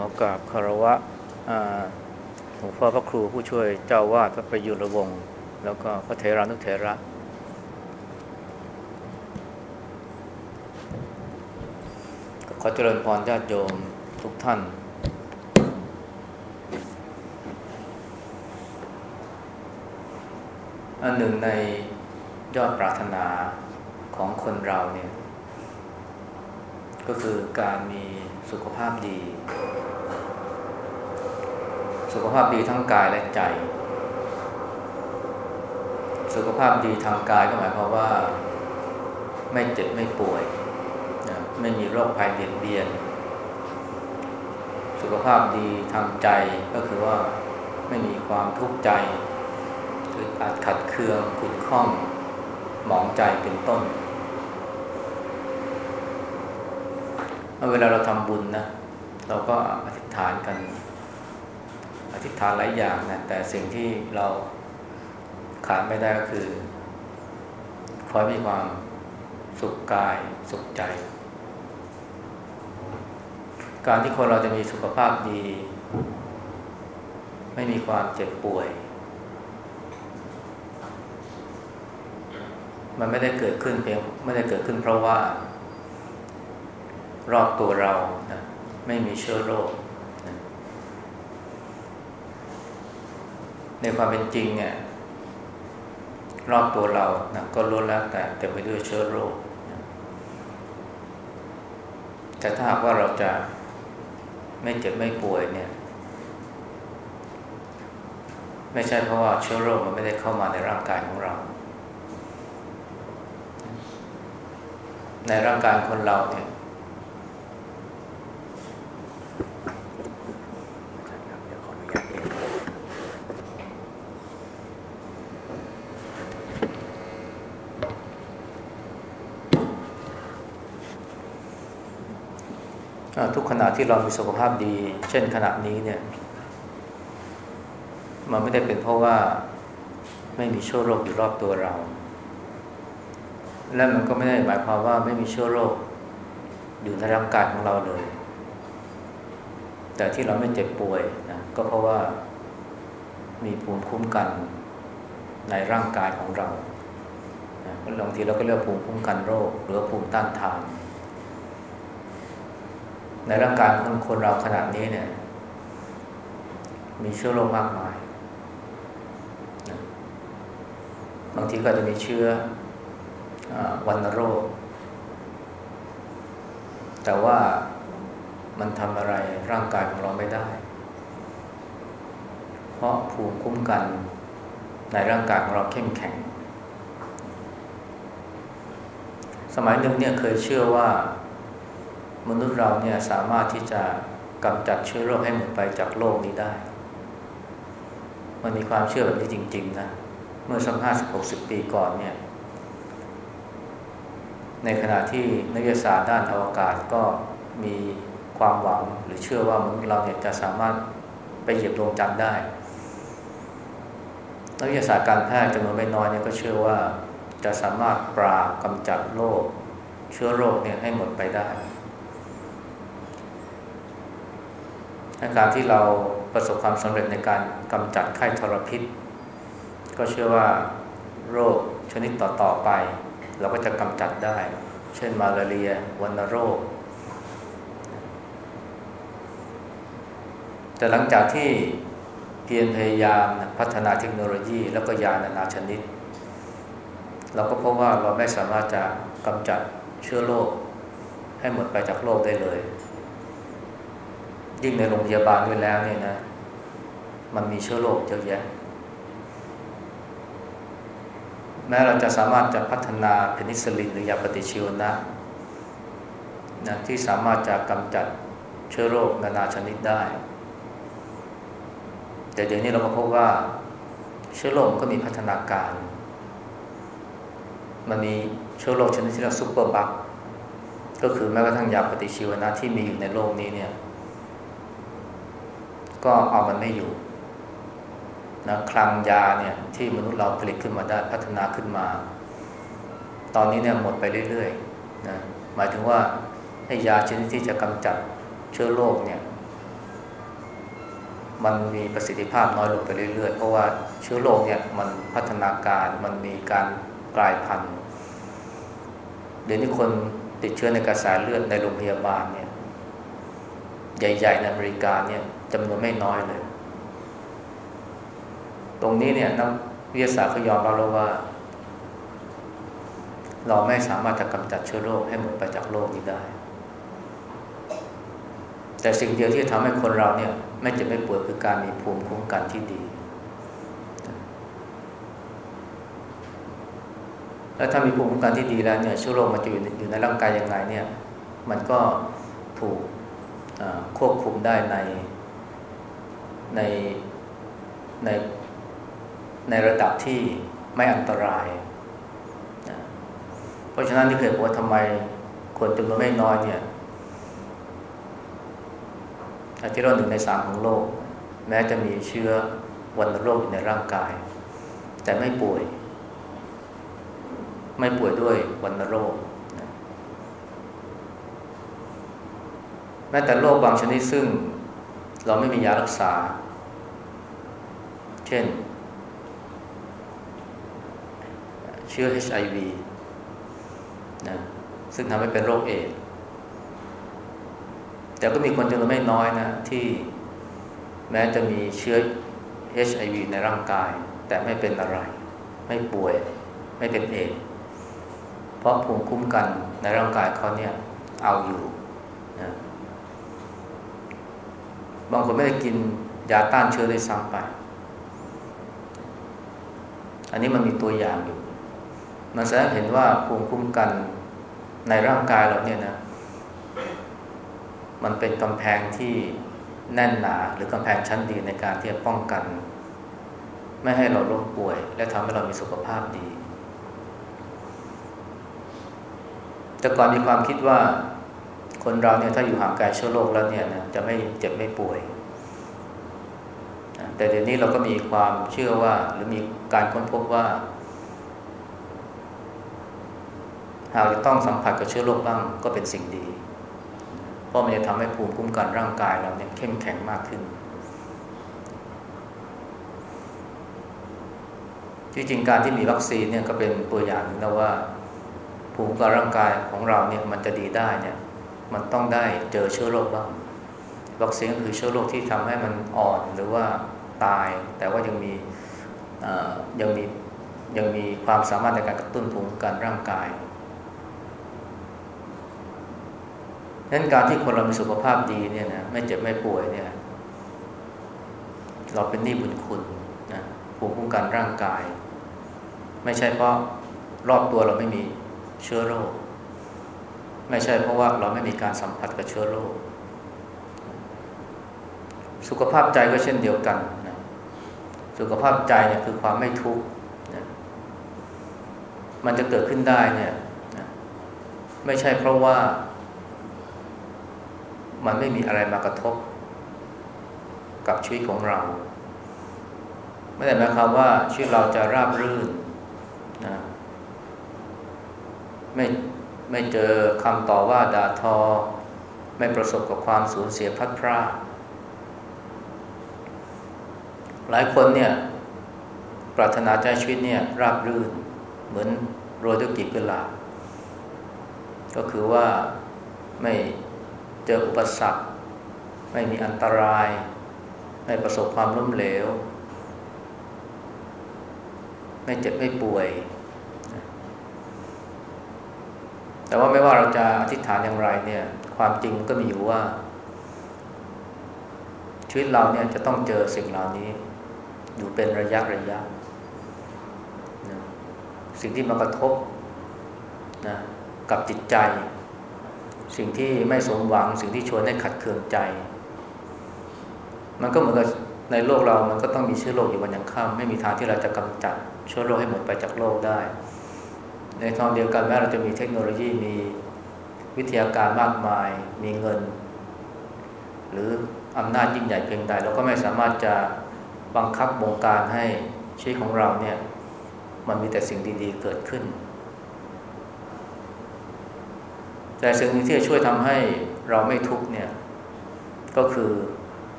อกราบคารวะหลวงพ่อพระครูผู้ช่วยเจ้าวาดพระประยุรวงศ์แล้วก็พระเทรานุเถระ ขอเจริญพรญาติโยมทุกท่าน อันหนึ่งในยอดปรารถนาของคนเราเนี่ย ก็คือการมีสุขภาพดี สุขภาพดีทั้งกายและใจ สุขภาพดีทางกายก็หมายความว่า ไม่เจ็บไม่ป่วยนะไม่มีโรคภัยเบียดเบียน สุขภาพดีทางใจก็คือว่าไม่มีความทุกข์ใจคืออาจขัดเคืองขุ่นข้องหมองใจเป็นต้น เวลาเราทำบุญนะ เราก็อธิษฐานกัน ธิษฐานหลายอย่างนะแต่สิ่งที่เราขาดไม่ได้ก็คือขอให้มีความสุขกายสุขใจ การที่คนเราจะมีสุขภาพดี ไม่มีความเจ็บป่วย มันไม่ได้เกิดขึ้นเพียงไม่ได้เกิดขึ้นเพราะว่า รอบตัวเรานะไม่มีเชื้อโรคนะ ในความเป็นจริงเนี่ยรอบตัวเรานะก็ล้วนแล้วแต่เต็มไปด้วยเชื้อโรคแต่ถ้าหากว่าเราจะไม่เจ็บไม่ป่วยเนี่ย ไม่ใช่เพราะว่าเชื้อโรคมันไม่ได้เข้ามาในร่างกายของเรา ในร่างกายคนเราเนี่ยทุกข ณะที่เรามีสุขภาพดี เช่นขณะนี้เนี่ยมันไม่ได้เป็นเพราะว่าไม่มีเชื้อโรคอยู่รอบตัวเรา และมันก็ไม่ได้หมายความว่าไม่มีเชื้อโรคอยู่ในร่างกายของเราเลย แต่ที่เราไม่เจ็บป่วยนะก็เพราะว่ามีภูมิคุ้มกันในร่างกายของเราบางทีเราก็เรียกภูมิคุ้มกันโรค หรือภูมิต้านทาน ในร่างกายของคนเราขนาดนี้เนี่ย มีเชื้อโรคมากมาย บางทีก็จะมีเชื้ออวันโรค แต่ว่ามันทำอะไรร่างกายของเราไม่ได้ เพราะภูมิคุ้มกันในร่างกายของเราเข้มแข็ง สมัยหนึ่งเนี่ยเคยเชื่อว่า มนุษย์เราเนี่ยสามารถที่จะกำจัดเชื้อโรคให้หมดไปจากโลกนี้ได้ มันมีความเชื่อแบบนี้จริง ๆ นะ เมื่อสักห้าสิบหกสิบปีก่อนเนี่ย ในขณะที่นักวิทยาศาสตร์ด้านอวกาศก็มีความหวังหรือเชื่อว่ามนุษย์เราเนี่ยจะสามารถไปเหยียบดวงจันทร์ได้ นักวิทยาศาสตร์การแพทย์จำนวนไม่น้อยเนี่ยก็เชื่อว่าจะสามารถปราบกำจัดโรคเชื้อโรคเนี่ยให้หมดไปได้ การที่เราประสบความสำเร็จในการกำจัดไข้ทรพิษ ก็เชื่อว่าโรคชนิดต่อ ๆ ไป เราก็จะกำจัดได้ เช่นมาลาเรียวัณโรค แต่หลังจากที่เพียรพยายามพัฒนาเทคโนโลยี แล้วก็ยานานาชนิด เราก็พบว่าเราไม่สามารถจะกำจัดเชื้อโรคให้หมดไปจากโลกได้เลย ยิ่งในโรงพยาบาลด้วยแล้วเนี่ยนะ มันมีเชื้อโรคเยอะแยะ แม้เราจะสามารถจะพัฒนาเพนิซิลินหรือยาปฏิชีวนะนะที่สามารถจะกำจัดเชื้อโรคนานาชนิดได้ แต่เดี๋ยวนี้เราก็พบว่าเชื้อโรคก็มีพัฒนาการ มันมีเชื้อโรคชนิดที่เรียก superbug ก็คือแม้กระทั่งยาปฏิชีวนะที่มีอยู่ในโลกนี้เนี่ย ก็เอามันไม่อยู่นะคลังยาเนี่ยที่มนุษย์เราผลิตขึ้นมาได้พัฒนาขึ้นมา ตอนนี้เนี่ยหมดไปเรื่อยๆนะหมายถึงว่าให้ยาชนิดที่จะกำจัดเชื้อโรคเนี่ยมันมีประสิทธิภาพน้อยลงไปเรื่อยๆ เพราะว่าเชื้อโรคเนี่ยมันพัฒนาการมันมีการกลายพันธุ์เดี๋ยวนี้คนติดเชื้อในกระแสเลือดในโรงพยาบาลเนี่ยใหญ่ๆในอเมริกาเนี่ย จำนวนไม่น้อยเลย ตรงนี้เนี่ยนักวิทยาศาสตร์เขายอมรับแล้วว่า เราไม่สามารถจะกำจัดเชื้อโรคให้หมดไปจากโลกนี้ได้ แต่สิ่งเดียวที่ทำให้คนเราเนี่ย ไม่จ็บไม่ป่วยคือการมีภูมิคุ้มกันที่ดีแล้วถ้ามีภูมิคุ้มกันที่ดีแล้วเนี่ยเชื้อโรคมันจะอยู่อยู่ในร่างกายยังไงเนี่ย มันก็ถูกควบคุมได้ใน ในในในระดับที่ไม่อันตรายนะเพราะฉะนั้นที่เคยบอกว่าทำไมคนจำนวนไม่น้อยเนี่ยที่เราหนึ่งในสามของโลก แม้จะมีเชื้อวันโรคอยู่ในร่างกาย แต่ไม่ป่วย ไม่ป่วยด้วยวันโรคแม้แต่โรคบางชนิดซึ่ง เราไม่มียารักษา เช่น เชื้อ HIV นะซึ่งทำให้เป็นโรคเอดแต่ก็มีคนจำนวนไม่น้อยนะที่แม้จะมีเชื้อ HIV ในร่างกาย แต่ไม่เป็นอะไร ไม่ป่วย ไม่เป็นเอดเพราะภูมิคุ้มกันในร่างกายเขาเนี่ยเอาอยู่นะ บางคนไม่ได้กินยาต้านเชื้อเลยซ้ำไป อันนี้มันมีตัวอย่างอยู่ มันแสดงเห็นว่าภูมิคุ้มกันในร่างกายเราเนี่ยนะ มันเป็นกำแพงที่แน่นหนาหรือกำแพงชั้นดีในการที่จะป้องกัน ไม่ให้เราล้มป่วย และทำให้เรามีสุขภาพดี แต่ก่อนมีความคิดว่า คนเราเนี่ยถ้าอยู่ห่างไกลเชื้อโรคแล้วเนี่ยนะจะไม่เจ็บไม่ป่วย แต่เดี๋ยวนี้เราก็มีความเชื่อว่าหรือมีการค้นพบว่า หากจะต้องสัมผัสกับเชื้อโรคบ้างก็เป็นสิ่งดี เพราะมันจะทำให้ภูมิคุ้มกันร่างกายเราเนี่ยเข้มแข็งมากขึ้นที่จริงการที่มีวัคซีนเนี่ยก็เป็นตัวอย่างนึงนะว่าภูมิคุ้มกันร่างกายของเราเนี่ยมันจะดีได้เนี่ย มันต้องได้เจอเชื้อโรคบ้างวัคซีนก็คือเชื้อโรคที่ทำให้มันอ่อนหรือว่าตาย แต่ว่ายังมียังมียังมีความสามารถในการกระตุ้นภูมิคุ้มกันร่างกายนั้นการที่คนเรามีสุขภาพดีเนี่ยนะไม่เจ็บไม่ป่วยเนี่ย เราเป็นหนี้บุญคุณนะภูมิคุ้มกันร่างกาย ไม่ใช่เพราะรอบตัวเราไม่มีเชื้อโรค ไม่ใช่เพราะว่าเราไม่มีการสัมผัสกับเชื้อโรค สุขภาพใจก็เช่นเดียวกันนะสุขภาพใจเนี่ยคือความไม่ทุกข์นะมันจะเกิดขึ้นได้เนี่ยนะไม่ใช่เพราะว่า มันไม่มีอะไรมากระทบ กับชีวิตของเรา ไม่ได้หมายความว่าชีวิตเราจะราบรื่นนะไม่ ไม่เจอคำต่อว่าด่าทอ ไม่ประสบกับความสูญเสียพัดพรากหลายคนเนี่ยปรารถนาใจชีวิตเนี่ยราบรื่น เหมือนโรยด้วยกีบกุหลาบก็คือว่าไม่เจออุปสรรค ไม่มีอันตราย ไม่ประสบความล้มเหลว ไม่เจ็บไม่ป่วย แต่ว่าไม่ว่าเราจะอธิษฐานอย่างไรเนี่ย ความจริงก็มีอยู่ว่า ชีวิตเราเนี่ยจะต้องเจอสิ่งเหล่านี้ อยู่เป็นระยะระยะนะสิ่งที่มากระทบนะกับจิตใจ สิ่งที่ไม่สมหวัง สิ่งที่ชวนให้ขัดเคืองใจ มันก็เหมือนกับในโลกเรามันก็ต้องมีเชื้อโรคอยู่วันยังค่ำไม่มีทางที่เราจะกำจัดเชื้อโรคให้หมดไปจากโลกได้ ในทางเดียวกันแม้เราจะมีเทคโนโลยีมีวิทยาการมากมาย มีเงิน หรืออำนาจยิ่งใหญ่เพียงใดเราก็ไม่สามารถจะบังคับบงการให้ชีวิตของเราเนี่ย มันมีแต่สิ่งดีๆเกิดขึ้น แต่สิ่งที่จะช่วยทำให้เราไม่ทุกเนี่ย ก็คือ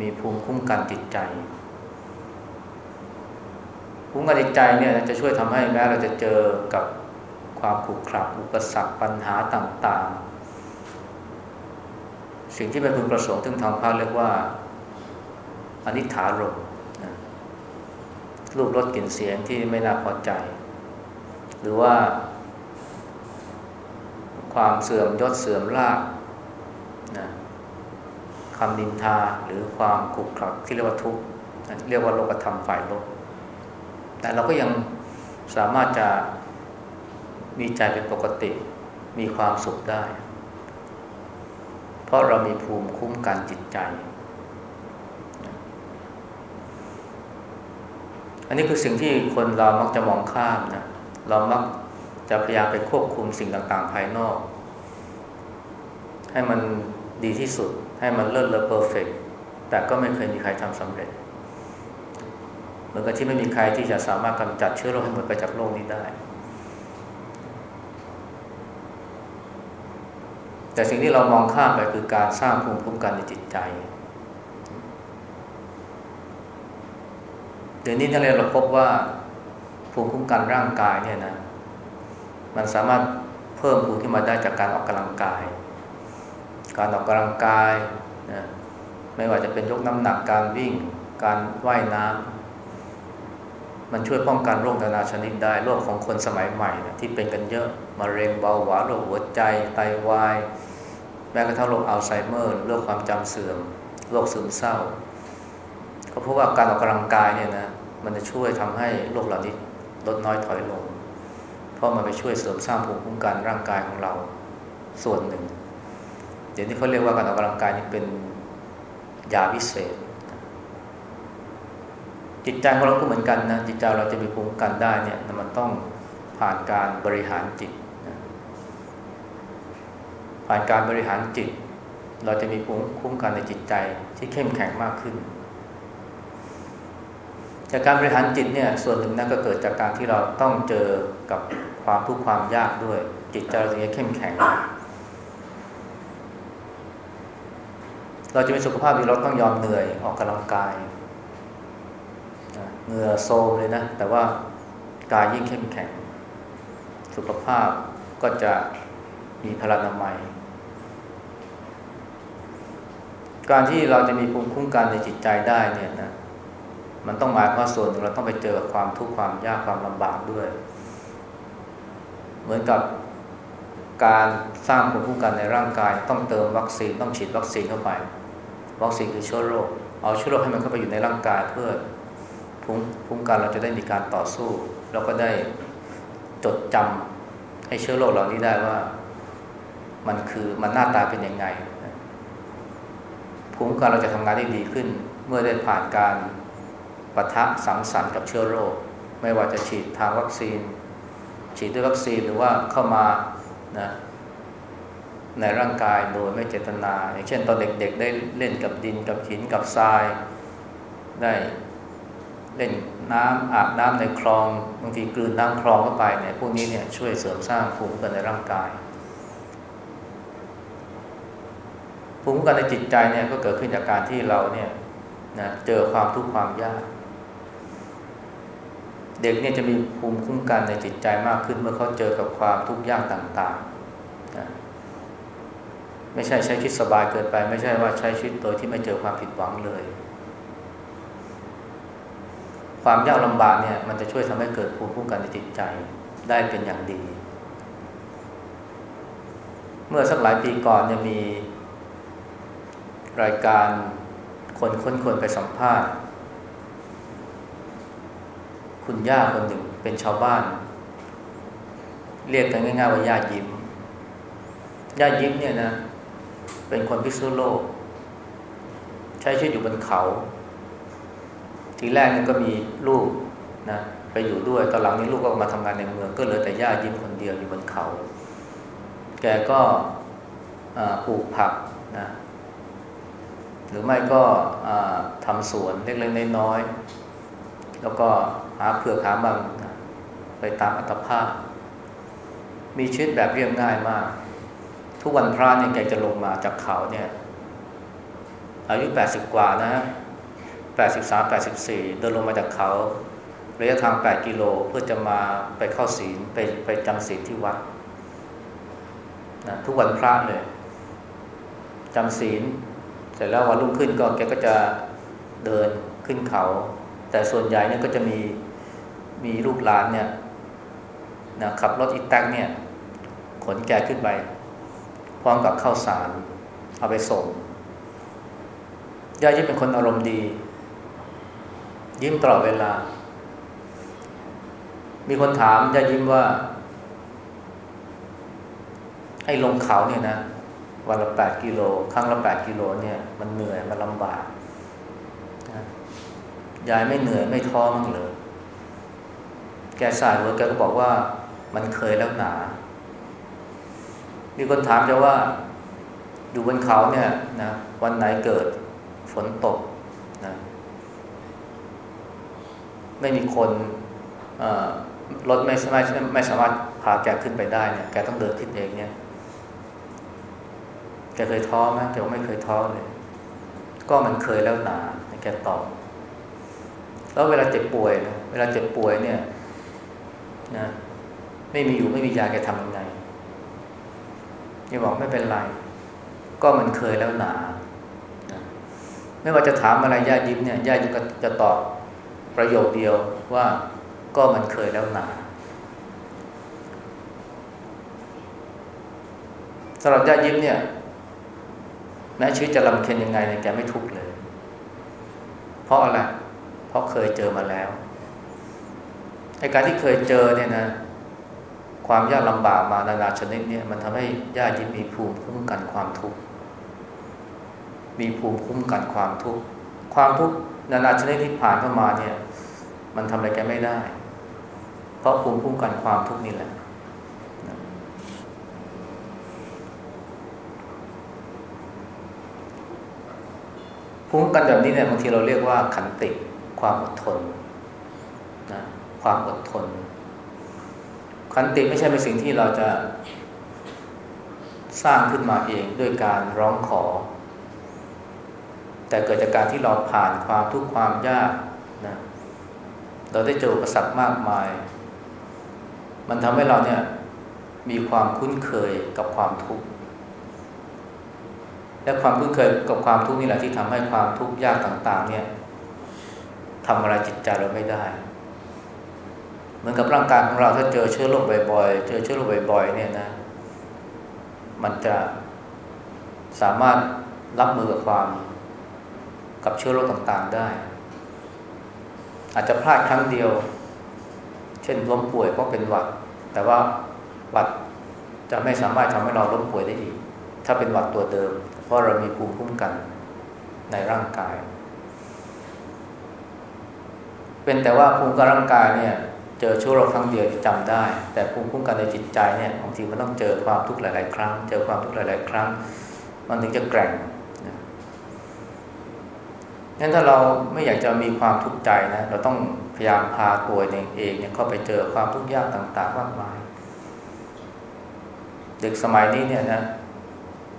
มีภูมิคุ้มกันจิตใจภูมิคุ้มกันจิตใจเนี่ยจะช่วยทำให้แม้เราจะเจอกับ ความขรุขระอุปสรรคปัญหาต่างๆ สิ่งที่เป็นพึงประสงค์ทึงทางพระเรียกว่าอนิถารมรูปรสกลิ่นเสียงที่ไม่น่าพอใจ หรือว่าความเสื่อมยศเสื่อมลาภนะคำนินทาหรือความขุกขักที่เรียกว่าทุกข์เรียกว่าโลกธรรมฝ่ายลบแต่เราก็ยังสามารถจะ มีใจเป็นปกติ มีความสุขได้ เพราะเรามีภูมิคุ้มกันจิตใจ อันนี้คือสิ่งที่คนเรามักจะมองข้ามนะ เรามักจะพยายามไปควบคุมสิ่งต่างๆ ภายนอก ให้มันดีที่สุด ให้มันเลิศเลอเพอร์เฟกแต่ก็ไม่เคยมีใครทำสำเร็จ เหมือนกับที่ไม่มีใครที่จะสามารถกำจัดเชื้อโรคให้หมดไปจากโลกนี้ได้ แต่สิ่งที่เรามองข้ามไปคือการสร้างภูมิคุ้มกันในจิตใจ เดี๋ยวนี้นักเรียนเราพบว่าภูมิคุ้มกันร่างกายเนี่ยนะ มันสามารถเพิ่มภูมิขึ้นมาได้จากการออกกำลังกาย การออกกำลังกายนะไม่ว่าจะเป็นยกน้ำหนักการวิ่ง การว่ายน้ำ มันช่วยป้องกันโรคนานาชนิดได้โรคของคนสมัยใหม่นะที่เป็นกันเยอะมะเร็งเบาหวานโรคหัวใจไตาวายแม้กระทั่งโรคอัลไซเมอร์โรคความจำเสื่อมโรคซึมเศร้า ก็เพราะว่าการออกกำลังกายเนี่ยนะมันจะช่วยทำให้โรคเหล่านี้ลดน้อยถอยลง เพราะมันไปช่วยเสริมสร้างภูมิคุ้มกันร่างกายของเราส่วนหนึ่งเดี๋ยวนี้เขาเรียกว่าการออกกำลังกายนี่เป็นยาวิเศษ จิตใจของเราก็เหมือนกันนะจิตใจเราจะมีภูมิคุ้มกันได้เนี่ยมันต้องผ่านการบริหารจิตผ่านการบริหารจิต เราจะมีภูมิคุ้มกันในจิตใจที่เข้มแข็งมากขึ้น จากการบริหารจิตเนี่ยส่วนหนึ่งนั่นก็เกิดจากการที่เราต้องเจอกับความทุกข์ความยากด้วย จิตใจเราถึงจะเข้มแข็ง เราจะมีสุขภาพดีเราต้องยอมเหนื่อยออกกำลังกาย เหงื่อโซมเลยนะ แต่ว่ากายยิ่งเข้มแข็ง สุขภาพก็จะมีพลานามัย การที่เราจะมีภูมิคุ้มกันในจิตใจได้เนี่ยนะมันต้องหมายคว่าส่วนหนึ่งเราต้องไปเจอความทุกข์ความยากความลำบากด้วย เหมือนกับการสร้างภูมิคุ้มกันในร่างกาย ต้องเติมวัคซีนต้องฉีดวัคซีนเข้าไป วัคซีนคือเชื้อโรคเอาเชื้อโรคให้มันเข้าไปอยู่ในร่างกายเพื่อ ภูมิคุ้มกันเราจะได้มีการต่อสู้ แล้วก็ได้จดจำให้เชื้อโรคเหล่านี้ได้ว่า มันคือมันหน้าตาเป็นยังไงภูมิคุ้มกันเราจะทำงานได้ดีขึ้น เมื่อได้ผ่านการปะทะสังสรรค์กับเชื้อโรค ไม่ว่าจะฉีดทางวัคซีน ฉีดด้วยวัคซีนหรือว่าเข้ามานะในร่างกายโดยไม่เจตนา อย่างเช่นตอนเด็กๆ ได้เล่นกับดินกับหินกับทราย ได้ เล่นน้ำอาบน้ำในคลอง บางทีกลืนน้ำคลองเข้าไปเนี่ยพวกนี้เนี่ยช่วยเสริมสร้างภูมิคุ้มกันในร่างกายภูมิคุ้มกันในจิตใจเนี่ยก็เกิดขึ้นจากการที่เราเนี่ยนะเจอความทุกข์ความยาก เด็กเนี่ยจะมีภูมิคุ้มกันในจิตใจมากขึ้นเมื่อเขาเจอกับความทุกข์ยากต่างๆนะไม่ใช่ใช้ชีวิตสบายเกินไป ไม่ใช่ว่าใช้ชีวิตโดยที่ไม่เจอความผิดหวังเลย ความยากลำบากเนี่ยมันจะช่วยทำให้เกิดภูมิคุ้มกันในจิตใจได้เป็นอย่างดี เมื่อสักหลายปีก่อนเนี่ยมี รายการคนค้นคนไปสัมภาษณ์ คุณย่าคนหนึ่งเป็นชาวบ้าน เรียกกันง่ายๆว่าย่ายิ้มย่ายิ้มเนี่ยนะ เป็นคนพิษณุโลก ใช้ชีวิตอยู่บนเขา ทีแรกนี่ก็มีลูกนะไปอยู่ด้วยตอนหลังนี้ลูกก็มาทำงานในเมือง ก็เหลือแต่ย่ายิ้มคนเดียวอยู่บนเขา แกก็ปลูกผักนะหรือไม่ก็ทำสวนเล็กๆน้อยๆแล้วก็หาเผือกหาบังไปตามอัตภาพ มีชีวิตแบบเรียบง่ายมาก ทุกวันพระเนี่ยแกจะลงมาจากเขาเนี่ยอายุแปดสิบกว่านะ ฮะแปดสิบสามแปดสิบสี่เดินลงมาจากเขาระยะทางแปดกิโลเพื่อจะมาไปเข้าศีลไปไปจำศีลที่วัดนะทุกวันพระเลยจำศีลเสร็จแล้ววันรุ่งขึ้นก็แกก็จะเดินขึ้นเขา แต่ส่วนใหญ่เนี่ยก็จะมีมีลูกหลานเนี่ยนะขับรถอีแท็กเนี่ย ขนแกขึ้นไป พร้อมกับข้าวสาร เอาไปส่งยายิ้มเป็นคนอารมณ์ดี ยิ้มตลอดเวลา มีคนถามย่ายิ้มว่า ไอ้ลงเขาเนี่ยนะวันละแปดกิโลครั้งละแปดกิโลเนี่ยมันเหนื่อยมันลำบากยายไม่เหนื่อยไม่ท้อมั้งเลยแกสายหัวแกก็บอกว่า มันเคยแล้วหนา มีคนถามจะว่า อยู่บนเขาเนี่ยนะวันไหนเกิดฝนตกนะ ไม่มีคนรถไม่ไม่ไม่สามารถพาแกขึ้นไปได้เนี่ยแกต้องเดินขึ้นเองเนี่ยแกเคยท้อไหมแกไม่เคยท้อเลย ก็มันเคยแล้วหนาแกตอบ แล้วเวลาเจ็บป่วยนะเวลาเจ็บป่วยเนี่ยนะไม่มีอยู่ไม่มียาแกทำยังไงนี่บอกไม่เป็นไร ก็มันเคยแล้วหนานะไม่ว่าจะถามอะไรญาติยิ้มเนี่ยญาติยิ้มก็จะตอบ ประโยคเดียวว่าก็มันเคยแล้วหนาสำหรับญาติยิ้มเนี่ยแม้ชีวิตจะลำเค็ญยังไงเนี่ยแกไม่ทุกข์เลย เพราะอะไร เพราะเคยเจอมาแล้วไอการที่เคยเจอเนี่ยนะ ความยากลำบากมานานาชนิดเนี่ยมันทำให้ญาติยิ้มมีภูมิคุ้มกันความทุกข์มีภูมิคุ้มกันความทุกข์ความทุกข์นานาชนิดที่ผ่านเข้ามาเนี่ย มันทำอะไรแกไม่ได้ เพราะภูมิคุ้มกันความทุกข์นี่แหละภูมิคุ้มกันแบบนี้เนี่ยบางทีเราเรียกว่าขันติความอดทนนะความอดทน ขันติไม่ใช่เป็นสิ่งที่เราจะสร้างขึ้นมาเองด้วยการร้องขอ แต่เกิดจากการที่เราผ่านความทุกข์ความยากนะ เราได้เจออุปสรรคมากมาย มันทำให้เราเนี่ยมีความคุ้นเคยกับความทุกข์และความคุ้นเคยกับความทุกข์นี่แหละที่ทำให้ความทุกข์ยากต่าง ๆ เนี่ยทำอะไรจิตใจเราไม่ได้ เหมือนกับร่างกายของเราถ้าเจอเชื้อโรคบ่อยๆ เจอเชื้อโรคบ่อยๆ เนี่ยนะ มันจะสามารถรับมือกับความกับเชื้อโรคต่างๆได้ อาจจะพลาดครั้งเดียว เช่นล้มป่วยเพราะเป็นหวัด แต่ว่าหวัดจะไม่สามารถทำให้เราล้มป่วยได้อีก ถ้าเป็นหวัดตัวเดิม เพราะเรามีภูมิคุ้มกันในร่างกาย เป็นแต่ว่าภูมิคุ้มกันร่างกายเนี่ย เจอชั่วโรคครั้งเดียวจำได้ แต่ภูมิคุ้มกันในจิตใจเนี่ยบางทีมันต้องเจอความทุกข์หลาย ๆ ครั้ง เจอความทุกข์หลาย ๆ ครั้ง มันถึงจะแกร่ง งั้นถ้าเราไม่อยากจะมีความทุกข์ใจนะ เราต้องพยายามพาตัวเองเองเนี่ยเข้าไปเจอความทุกข์ยากต่าง ๆ มากมาย เด็กสมัยนี้เนี่ยนะ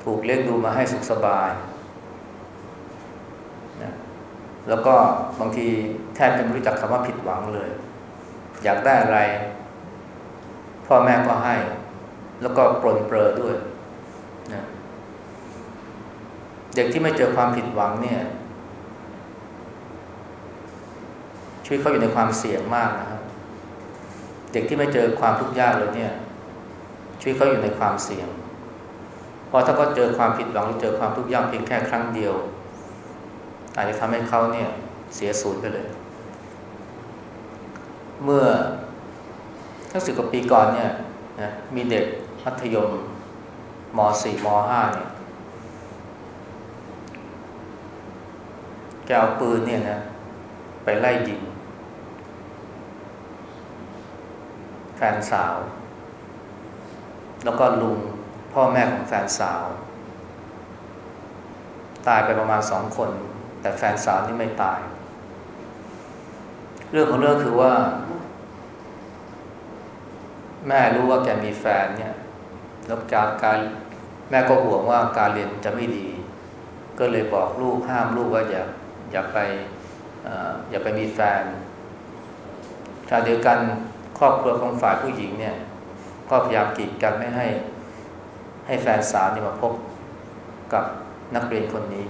ถูกเลี้ยงดูมาให้สุขสบายนะแล้วก็บางทีแทบจะไม่รู้จักคำว่าผิดหวังเลย อยากได้อะไร พ่อแม่ก็ให้ แล้วก็ปลนเปลือด้วยนะเด็กที่ไม่เจอความผิดหวังเนี่ย ชีวิตเขาอยู่ในความเสี่ยงมากนะครับ เด็กที่ไม่เจอความทุกข์ยากเลยเนี่ย ชีวิตเขาอยู่ในความเสี่ยงเพราะถ้าเขาเจอความผิดหวังหรือเจอความทุกข์ยากเพียงแค่ครั้งเดียวอาจจะทำให้เขาเนี่ยเสียสูญไปเลย เมื่อทั้งสิบกว่าปีก่อนเนี่ยนะมีเด็กมัธยมม .4 ม .5 เนี่ยแกเอาปืนเนี่ยนะไปไล่ยิง แฟนสาว แล้วก็ลุงพ่อแม่ของแฟนสาว ตายไปประมาณสองคน แต่แฟนสาวนี่ไม่ตาย เรื่องของเรื่องคือว่า แม่รู้ว่าแกมีแฟนเนี่ยแล้วการการแม่ก็ห่วงว่าการเรียนจะไม่ดี ก็เลยบอกลูกห้ามลูกว่าอย่าอย่าไปอย่าไปมีแฟนชาเดียวกัน ครอบครัวของฝ่ายผู้หญิงเนี่ย ก็พยายามกีดกันไม่ให้ให้แฟนสาวนี่มาพบกับนักเรียนคนนี้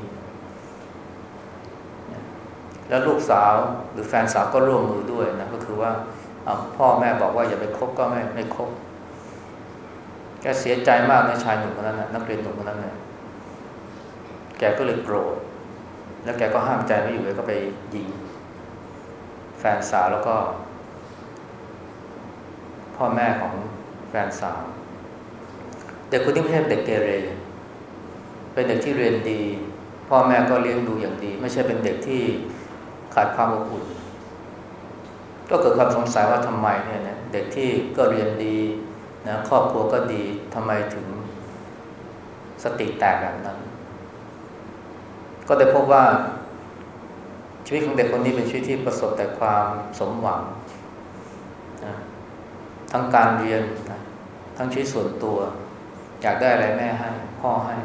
แล้วลูกสาวหรือแฟนสาวก็ร่วมมือด้วยนะก็คือว่าพ่อแม่บอกว่าอย่าไปคบก็ไม่ไม่คบแกเสียใจมากในชายหนุ่มคนนั้นนะนักเรียนหนุ่มคนนั้นเนี่ยแกก็เลยโกรธแล้วแกก็ห้ามใจไม่อยู่เลยก็ไปยิง แฟนสาวแล้วก็ พ่อแม่ของแฟนสาวเด็กคนนี้ไม่ใช่เด็กเกเร เป็นเด็กที่เรียนดี พ่อแม่ก็เลี้ยงดูอย่างดี ไม่ใช่เป็นเด็กที่ขาดความอบอุ่น ก็เกิดความสงสัยว่าทำไมเนี่ยนะเด็กที่ก็เรียนดีนะครอบครัวก็ดีทำไมถึงสติแตกแบบนั้น ก็ได้พบว่าชีวิตของเด็กคนนี้เป็นชีวิตที่ประสบแต่ความสมหวัง ทั้งการเรียนนะทั้งชีวิตส่วนตัว อยากได้อะไรแม่ให้ พ่อให้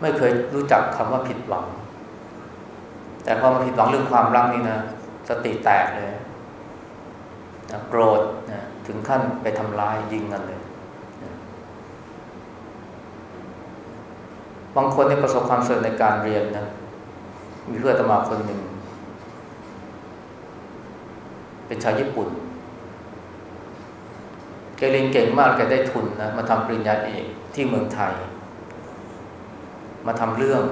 ไม่เคยรู้จักคำว่าผิดหวัง แต่พอมาผิดหวังเรื่องความรักนี่นะสติแตกเลยนะโกรธนะถึงขั้นไปทำร้ายยิงกันเลยนะบางคนในประสบความสำเร็จในการเรียนนะมีเพื่อนตมาคนหนึ่งเป็นชาวญี่ปุ่น แกเรียนเก่งมากแกได้ทุนนะมาทำปริญญาเอกที่เมืองไทย มาทำเรื่อง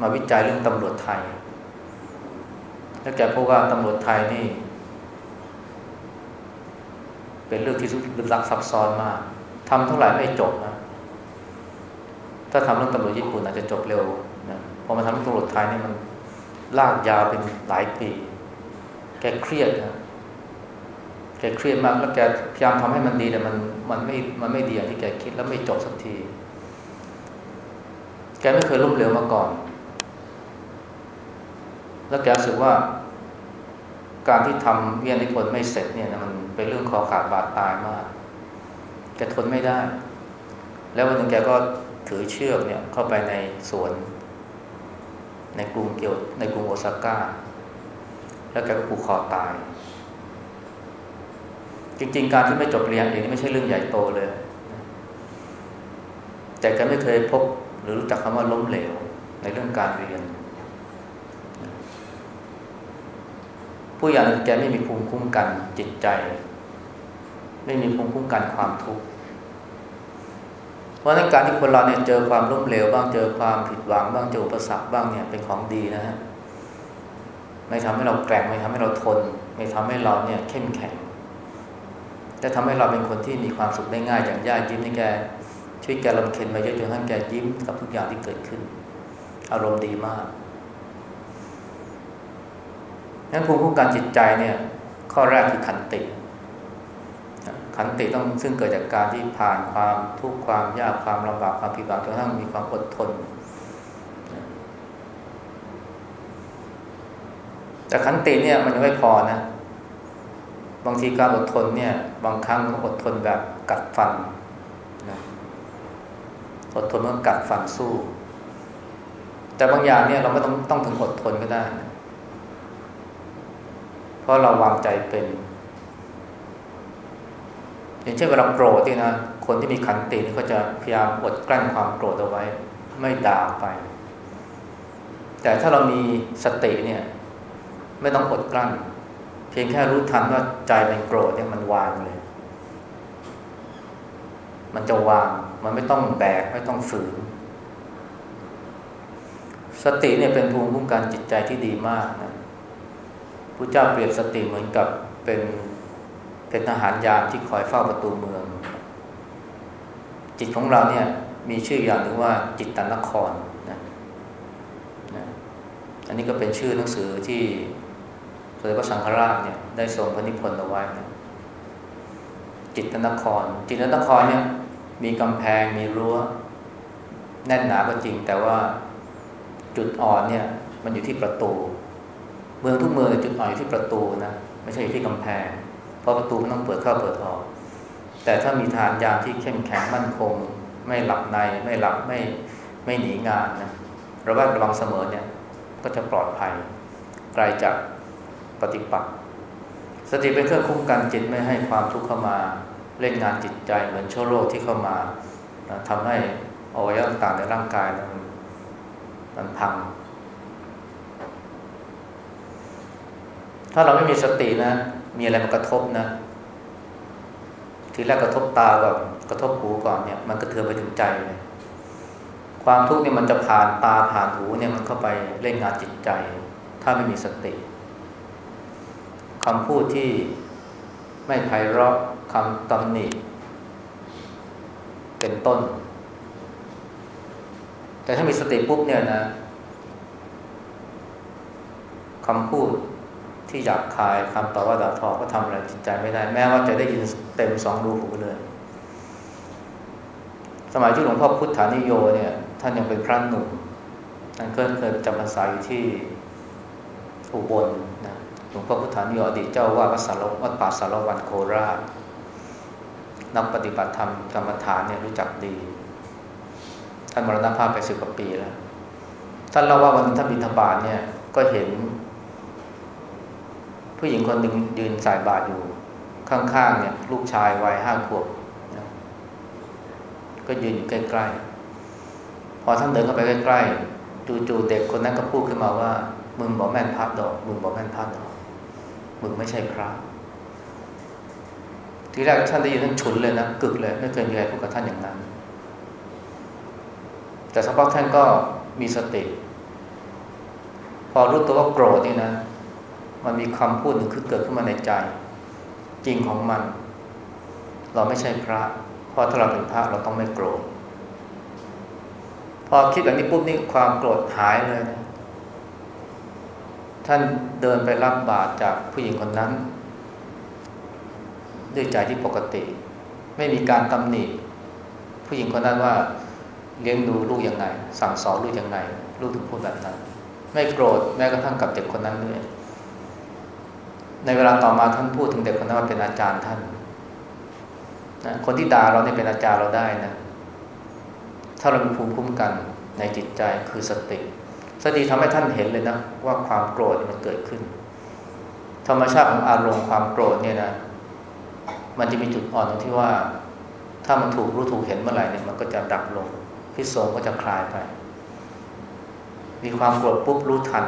มาวิจัยเรื่องตำรวจไทย แล้วแกพบว่าตำรวจไทยนี่ เป็นเรื่องที่ลึกลับซับซ้อนมากทำเท่าไหร่ไม่จบนะ ถ้าทำเรื่องตำรวจญี่ปุ่นอาจจะจบเร็วนะพอมาทำเรื่องตำรวจไทยนี่มันลากยาวเป็นหลายปี แกเครียดนะ แกเครียดมากแล้วแกพยายามทำให้มันดีแต่มันมันไม่มันไม่ดีอย่างที่แกคิดแล้วไม่จบสักที แกไม่เคยล้มเหลวมาก่อน แล้วแกรู้สึกว่า การที่ทำเวียนนิพนธ์ไม่เสร็จเนี่ยมันเป็นเรื่องคอขาดบาดตายมากแกทนไม่ได้ แล้ววันหนึ่งแกก็ถือเชือกเนี่ยเข้าไปในสวน ในกรุงเกียวในกรุงโอซาก้า แล้วแกก็ผูกคอตาย จริง ๆ การที่ไม่จบเรียนเองนี่ไม่ใช่เรื่องใหญ่โตเลย แต่แกไม่เคยพบหรือรู้จักคำว่าล้มเหลวในเรื่องการเรียน ผู้อย่แกไม่มีภูมิคุ้มกันจิตใจ ไม่มีภูมิคุ้มกันความทุกข์เพราะในการที่คนเราเนี่ยเจอความล้มเหลวบ้างเจอความผิดหวังบ้างเจออุปสรรคบ้างเนี่ยเป็นของดีนะฮะไม่ทำให้เราแกร่งไม่ทำให้เราทน ไม่ทำให้เราเนี่ยเข้มแข็ง แต่ทำให้เราเป็นคนที่มีความสุขได้ง่ายอย่างญาติยิ้มให้แกช่วยแกลำเค็นมาเยอะจนทั้งแกยิ้มกับทุกอย่างที่เกิดขึ้น อารมณ์ดีมากนั้นภูมิคุ้มกันจิตใจเนี่ย ข้อแรกคือขันติ ขันติต้องซึ่งเกิดจากการที่ผ่านความทุกข์ความยากความลำบากความผิดหวังจนกระทั่งมีความอดทนแต่ขันติเนี่ยมันยังไม่พอนะ บางทีการอดทนเนี่ย บางครั้งก็อดทนแบบกัดฟันนะอดทนเมื่อกัดฟันสู้ แต่บางอย่างเนี่ยเราไม่ต้องต้องถึงอดทนก็ได้นะพราะเราวางใจเป็น อย่างเช่นเวลาโกรธที่นะคนที่มีขันตินี่ก็จะพยายามอดกลั้นความโกรธเอาไว้ ไม่ด่าไป แต่ถ้าเรามีสติเนี่ย ไม่ต้องอดกลั้น เพียงแค่รู้ทันว่าใจเป็นโกรธเนี่ยมันวางเลย มันจะวาง มันไม่ต้องแบกไม่ต้องฝืน สติเนี่ยเป็นภูมิคุ้มกันจิตใจที่ดีมากนะพระเจ้าเปรียบสติเหมือนกับเป็นเป็นทหารยามที่คอยเฝ้าประตูเมือง จิตของเราเนี่ยมีชื่ออย่างหนึ่งว่าจิตตนครนะนะอันนี้ก็เป็นชื่อหนังสือที่ สมเด็จพระสังฆราชเนี่ยได้ทรงพระนิพนธ์เอาไว้จิตนคร จิตนครเนี่ยมีกำแพงมีรั้ว แน่นหนาก็จริง แต่ว่าจุดอ่อนเนี่ย มันอยู่ที่ประตู เมืองทุกเมืองจุดอ่อนอยู่ที่ประตูนะไม่ใช่อยู่ที่กำแพง เพราะประตูมันต้องเปิดเข้าเปิดออก แต่ถ้ามีฐานยามที่เข้มแข็งมั่นคง ไม่หลับในไม่หลับไม่ไม่หนีงานนะระแวดระวังเสมอเนี่ย ก็จะปลอดภัยไกลจาก ปฏิปักษ์สติเป็นเครื่องคุ้มกันจิตไม่ให้ความทุกข์เข้ามาเล่นงานจิตใจเหมือนโชโรคที่เข้ามาทำให้อวัยวะต่างในร่างกายมันมันพัง ถ้าเราไม่มีสตินะ มีอะไรมากระทบนะ ทีแรกกระทบตาก่อนกระทบหูก่อนเนี่ย มันกระเทือนไปถึงใจเลยความทุกข์เนี่ยมันจะผ่านตาผ่านหูเนี่ยมันเข้าไปเล่นงานจิตใจ ถ้าไม่มีสติ คำพูดที่ไม่ไพเราะคำตำหนิเป็นต้น แต่ถ้ามีสติปุ๊บเนี่ยนะคำพูดที่หยาบคายคำต่อว่าด่าทอก็ทำอะไรจิตใจไม่ได้ แม้ว่าจะได้ยินเต็มสองรูหูเลย สมัยที่หลวงพ่อพุทธานิโยเนี่ย ท่านยังเป็นพระหนุ่มท่านเคยเคยจำพรรษาอยู่ที่อุบลนะ หลวงพ่อพุทธานิยอดีตเจ้าว่าวัดสารวัดป่าสารวันโคราชนักปฏิบัติธรรมกรรมฐานเนี่ยรู้จักดี ท่านมรณภาพไปสิบกว่าปีแล้ว ท่านเล่าว่าวันท่านบิณฑบาตเนี่ยก็เห็น ผู้หญิงคนหนึ่งยืนใส่บาตรอยู่ข้างๆเนี่ย ลูกชายวัยห้าขวบนะก็ยืนอยู่ใกล้ๆ พอท่านเดินเข้าไปใกล้ๆ จู่ๆเด็กคนนั้นก็พูดขึ้นมาว่า มึงบอกแม่นพัดดอก มึงบอกแม่นพัดดอก มึงไม่ใช่พระ ทีแรกท่านได้ยินท่านฉุนเลยนะกึกเลยไม่เคยมีใครพูดกับท่านอย่างนั้น แต่สักพักท่านก็มีสติ พอรู้ตัวว่าโกรธนี่นะ มันมีคำพูดหนึ่งคือเกิดขึ้นมาในใจ จริงของมัน เราไม่ใช่พระ เพราะถ้าเราเป็นพระเราต้องไม่โกรธพอคิดแบบนี้ปุ๊บนี่ความโกรธหายเลยนะ ท่านเดินไปรับบาตรจากผู้หญิงคนนั้น ด้วยใจที่ปกติ ไม่มีการตำหนิผู้หญิงคนนั้นว่าเลี้ยงดูลูกยังไง สั่งสอนลูกยังไง ลูกถึงพูดแบบนั้น ไม่โกรธแม้กระทั่งกับเด็กคนนั้นด้วยในเวลาต่อมาท่านพูดถึงเด็กคนนั้นว่าเป็นอาจารย์ท่านนะคนที่ด่าเราเนี่ยเป็นอาจารย์เราได้นะ ถ้าเรามีภูมิคุ้มกันในจิตใจคือสติ สติทำให้ท่านเห็นเลยนะว่าความโกรธมันเกิดขึ้น ธรรมชาติของอารมณ์ความโกรธเนี่ยนะ มันจะมีจุดอ่อนตรงที่ว่า ถ้ามันถูกรู้ถูกเห็นเมื่อไหร่เนี่ยมันก็จะดับลงพิษโสก็จะคลายไป มีความโกรธปุ๊บรู้ทัน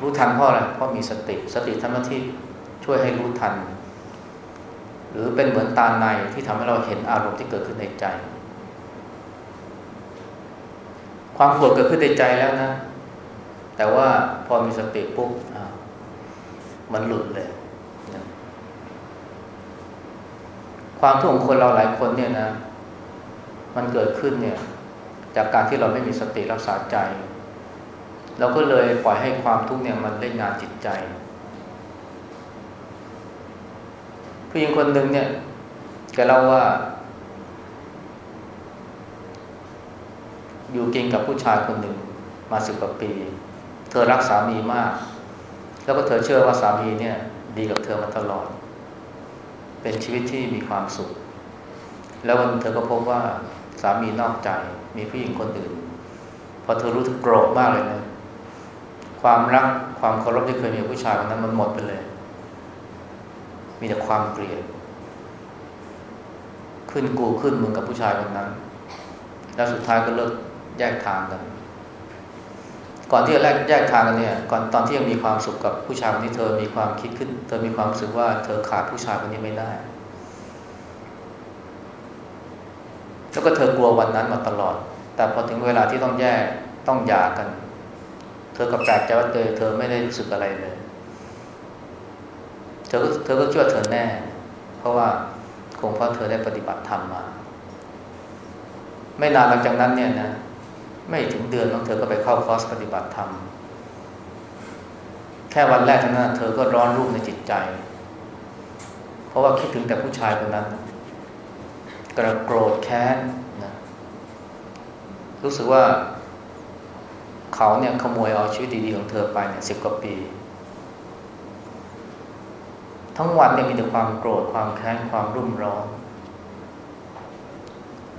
รู้ทันเพราะอะไรเพราะมีสติ สติทำหน้าที่ช่วยให้รู้ทัน หรือเป็นเหมือนตาในที่ทำให้เราเห็นอารมณ์ที่เกิดขึ้นในใจ ความโกรธเกิดขึ้นในใจแล้วนะ แต่ว่าพอมีสติปุ๊บมันหลุดเลย ความทุกข์ของคนเราหลายคนเนี่ยนะ มันเกิดขึ้นเนี่ย จากการที่เราไม่มีสติรักษาใจ เราก็เลยปล่อยให้ความทุกข์เนี่ยมันเล่นงานจิตใจ ผู้หญิงคนหนึ่งเนี่ยแกเล่าว่า อยู่กินกับผู้ชายคนหนึ่งมาสิบกว่าปี เธอรักสามีมาก แล้วก็เธอเชื่อว่าสามีเนี่ย ดีกับเธอมาตลอด เป็นชีวิตที่มีความสุข แล้ววันเธอก็พบว่าสามีนอกใจ มีผู้หญิงคนอื่น พอเธอรู้ถึงโกรธมากเลยนะ ความรักความเคารพที่เคยมีผู้ชายคนนั้นมันหมดไปเลย มีแต่ความเกลียด ขึ้นกูขึ้นมึงกับผู้ชายคนนั้น แล้วสุดท้ายก็เลิกแยกทางกัน ก่อนที่จะแยกแยกทางกันเนี่ย ก่อนตอนที่ยังมีความสุขกับผู้ชายคนนี้เธอมีความคิดขึ้น เธอมีความรู้สึกว่าเธอขาดผู้ชายคนนี้ไม่ได้ แล้วก็เธอกลัววันนั้นมาตลอด แต่พอถึงเวลาที่ต้องแยกต้องหย่ากัน เธอก็แปลกใจว่าเธอเธอไม่ได้รู้สึกอะไรเลย เธอเธอก็เชื่อเธอแน่ เพราะว่าคงเพราะเธอได้ปฏิบัติธรรมมา ไม่นานหลังจากนั้นเนี่ยนะ ไม่ถึงเดือนน้องเธอก็ไปเข้าคอร์สปฏิบัติธรรม แค่วันแรกเท่านั้นเธอก็ร้อนรุ่มในจิตใจ เพราะว่าคิดถึงแต่ผู้ชายคนนั้น กระโกรธแค้นนะรู้สึกว่าเขาเนี่ยขโมยเอาชีวิตดีๆของเธอไปเนี่ยสิบกว่าปี ทั้งวันเนี่ยมีแต่ความโกรธความแค้นความรุ่มร้อน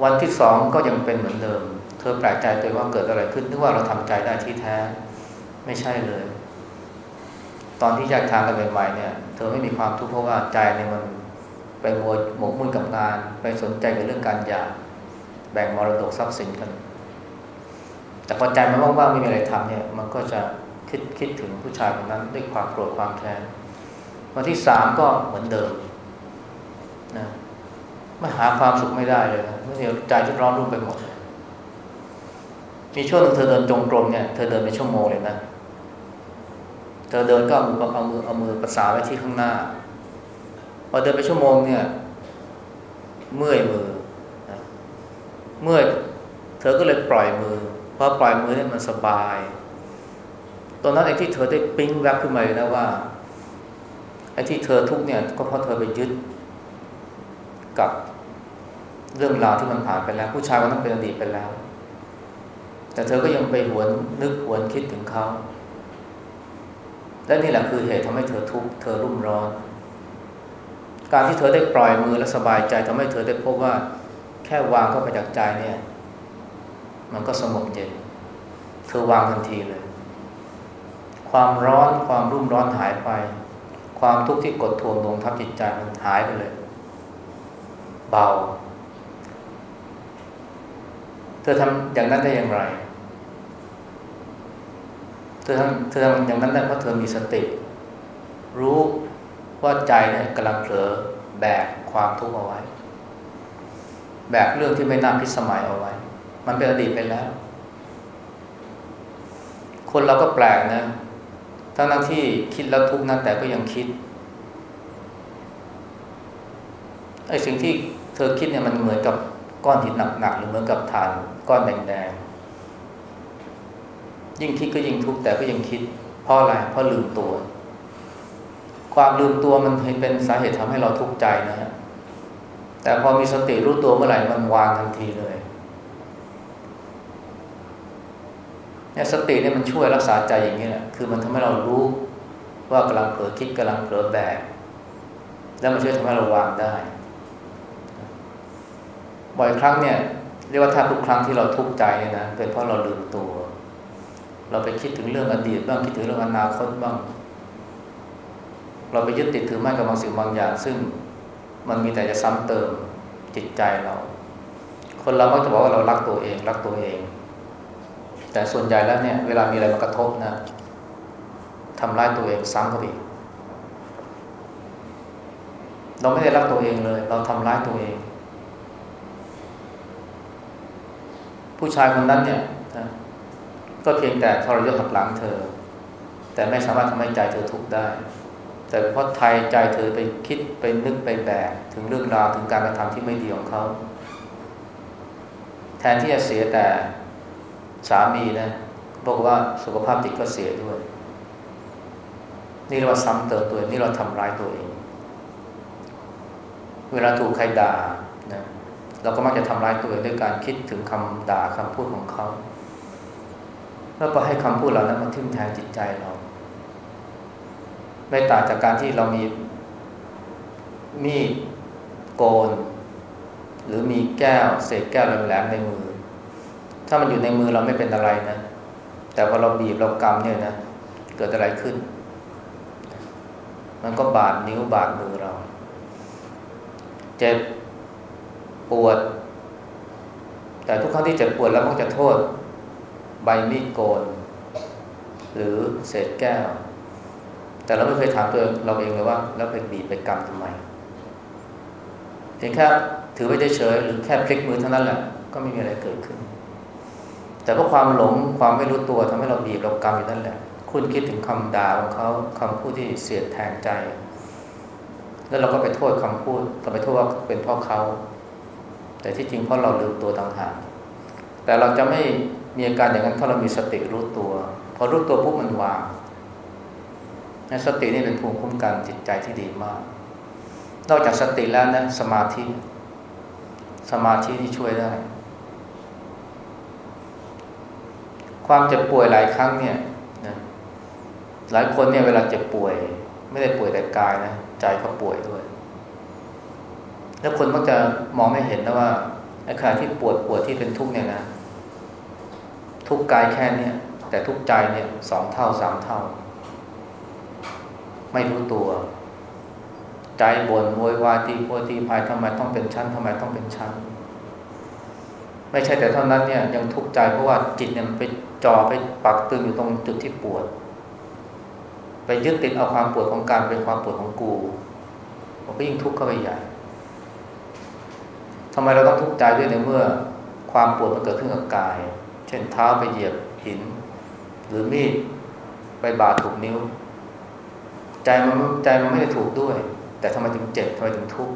วันที่สองก็ยังเป็นเหมือนเดิม ธอแปลกใจตัวว่าเกิดอะไรขึ้นนึกว่าเราทำใจได้ที่แท้ ไม่ใช่เลย ตอนที่แยกทางกันใหม่ๆเนี่ย เธอไม่มีความทุกข์เพราะว่าใจเนี่ยมันไปมัวหมกมุ่นกับงาน ไปสนใจกับเรื่องการหย่าแบ่งมรดกทรัพย์สินกัน แต่พอใจมันว่างๆไม่มีอะไรทำเนี่ย มันก็จะคิดคิดถึงผู้ชายคนนั้นด้วยความโกรธความแค้นวันที่สามก็เหมือนเดิมนะไม่หาความสุขไม่ได้เลยนะเมื่อใจจะร้อนรุ่มไปหมดเมีช่วงหนึ่งเธอเดินจงกรมเนี่ยเธอเดินไปชั่วโมงเลยนะเธอเดินก็เอามือเอามือเอามือประสาไว้ที่ข้างหน้าพอเดินไปชั่วโมงเนี่ย เมื่อยมือเมื่อยเธอก็เลยปล่อยมือเพอปล่อยมือเนี่ยมันสบายตอนนั้นไอ้ที่เธอได้ปิ้งแวบขึ้นมาเลยนะว่าไอ้ที่เธอทุกเนี่ย ก็เพราะเธอไปยึดกับเรื่องราวที่มันผ่านไปแล้ว ผู้ชายคนนั้นเป็นอดีตไปแล้ว แต่เธอก็ยังไปหวนนึกหวนคิดถึงเขา และนี่แหละคือเหตุทำให้เธอทุกข์เธอรุ่มร้อน การที่เธอได้ปล่อยมือและสบายใจทำให้เธอได้พบว่าแค่วางเข้าไปจากใจเนี่ย มันก็สงบเย็น เธอวางทันทีเลย ความร้อนความรุ่มร้อนหายไป ความทุกข์ที่กดทวงลงทับจิตใจมันหายไปเลย เบา เธอทำอย่างนั้นได้อย่างไร เธอทำเธอทำอย่างนั้นได้เพราะเธอมีสติ รู้ว่าใจเนี่ยกำลังเผลอแบกความทุกข์เอาไว้ แบกเรื่องที่ไม่น่าพิสมัยเอาไว้ มันเป็นอดีตไปแล้ว คนเราก็แปลกนะทั้งนั้นที่คิดแล้วทุกข์นั้นแต่ก็ยังคิดไอ้สิ่งที่เธอคิดเนี่ยมันเหมือนกับก้อนหินหนักๆหรือเหมือนกับฐานก้อนแดงๆ ยิ่งคิดก็ยิ่งทุกข์แต่ก็ยังคิด เพราะอะไรเพราะลืมตัว ความลืมตัวมันเป็นสาเหตุทำให้เราทุกข์ใจนะฮะแต่พอมีสติรู้ตัวเมื่อไหร่มันวางทันทีเลยเนี่ยสติเนี่ยมันช่วยรักษาใจอย่างนี้แหละคือมันทำให้เรารู้ว่ากำลังเผลอคิดกำลังเผลอแบกแล้วมันช่วยทำให้เราวางได้ บ่อยครั้งเนี่ยเรียกว่าแทบทุกครั้งที่เราทุกข์ใจเนี่ยนะเป็นเพราะเราลืมตัว เราไปคิดถึงเรื่องอดีตบ้างคิดถึงเรื่องอนาคตบ้าง เราไปยึดติดถือมั่นกับบางสิ่งบางอย่าง ซึ่งมันมีแต่จะซ้ำเติมจิตใจเรา คนเราก็จะบอกว่าเรารักตัวเอง รักตัวเอง แต่ส่วนใหญ่แล้วเนี่ย เวลามีอะไรมากระทบนะทำร้ายตัวเองซ้ำเข้าไปเราไม่ได้รักตัวเองเลย เราทำร้ายตัวเอง ผู้ชายคนนั้นเนี่ยนะ ก็เพียงแต่ทรยศหักหลังเธอ แต่ไม่สามารถทำให้ใจเธอทุกข์ได้ แต่เพราะไทยใจเธอไปคิดไปนึกไปแบกถึงเรื่องราวถึงการกระทำที่ไม่ดีของเขาแทนที่จะเสียแต่สามีนะบอกว่าสุขภาพจิตก็เสียด้วย นี่เราซ้ำเติมตัวเองนี่เราทำร้ายตัวเอง เวลาถูกใครด่านะเราก็มักจะทำร้ายตัวเองด้วยการคิดถึงคำด่าคำพูดของเขา แล้วก็ให้คำพูดเหล่านั้นมันทิ่มแทงจิตใจเรา ไม่ต่างจากการที่เรามีมีดโกน หรือมีแก้ว เศษแก้วแหลมๆในมือ ถ้ามันอยู่ในมือเราไม่เป็นอะไรนะ แต่พอเราบีบเรากำเนี่ยนะ เกิดอะไรขึ้น มันก็บาดนิ้วบาดมือเรา เจ็บปวด แต่ทุกครั้งที่เจ็บปวดแล้วมักจะโทษ ใบมีดโกน หรือเศษแก้ว แต่เราไม่เคยถามตัวเราเองเลยว่า แล้วไปบีบไปกำทำไมเพียงแค่ถือไว้เฉยหรือแค่พลิกมือเท่านั้นแหละ ก็ไม่มีอะไรเกิดขึ้น แต่เพราะความหลงความไม่รู้ตัวทำให้เราบีบเรากำอยู่นั่นแหละ คุณคิดถึงคำด่าของเขาคำพูดที่เสียดแทงใจ แล้วเราก็ไปโทษคำพูดก็ไปโทษว่าเป็นเพราะเขา แต่ที่จริงเพราะเราลืมตัวต่างหากแต่เราจะไม่ มีอาการอย่างนั้นถ้าเรามีสติรู้ตัว พอรู้ตัวปุ๊บมันวางสตินี่เป็นภูมิคุ้มกันจิตใจที่ดีมาก นอกจากสติแล้วนะสมาธิ สมาธิที่ช่วยได้ ความเจ็บป่วยหลายครั้งเนี่ยนะหลายคนเนี่ยเวลาเจ็บป่วย ไม่ได้ป่วยแต่กายนะใจก็ป่วยด้วย แล้วคนมักจะมองไม่เห็นนะว่าไอ้ขณะที่ปวดปวดที่เป็นทุกข์เนี่ยนะ ทุกกายแค่นี้แต่ทุกใจเนี่ยสองเท่าสามเท่า ไม่รู้ตัว ใจบน่นโวยวายตีโพตีพายทำไมต้องเป็นชั้นทำไมต้องเป็นชั้น ไม่ใช่แต่เท่านั้นเนี่ยยังทุกข์ใจเพราะว่าจิตเนี่ยไปจ่อไปปักตึงอยู่ตรงจุดที่ปวด ไปยึดติดเอาความปวดของการเป็นความปวดของกูมันก็ยิ่งทุกข์เข้าไปใหญ่ทำไมเราต้องทุกข์ใจด้วยในเมื่อความปวดมันเกิดขึ้นกับกาย ช่นเท้าไปเหยียบหิน หรือมีดไปบาดถูกนิ้ว ใจมันใจมันไม่ได้ถูกด้วย แต่ทำไมถึงเจ็บทำไมถึงทุกข์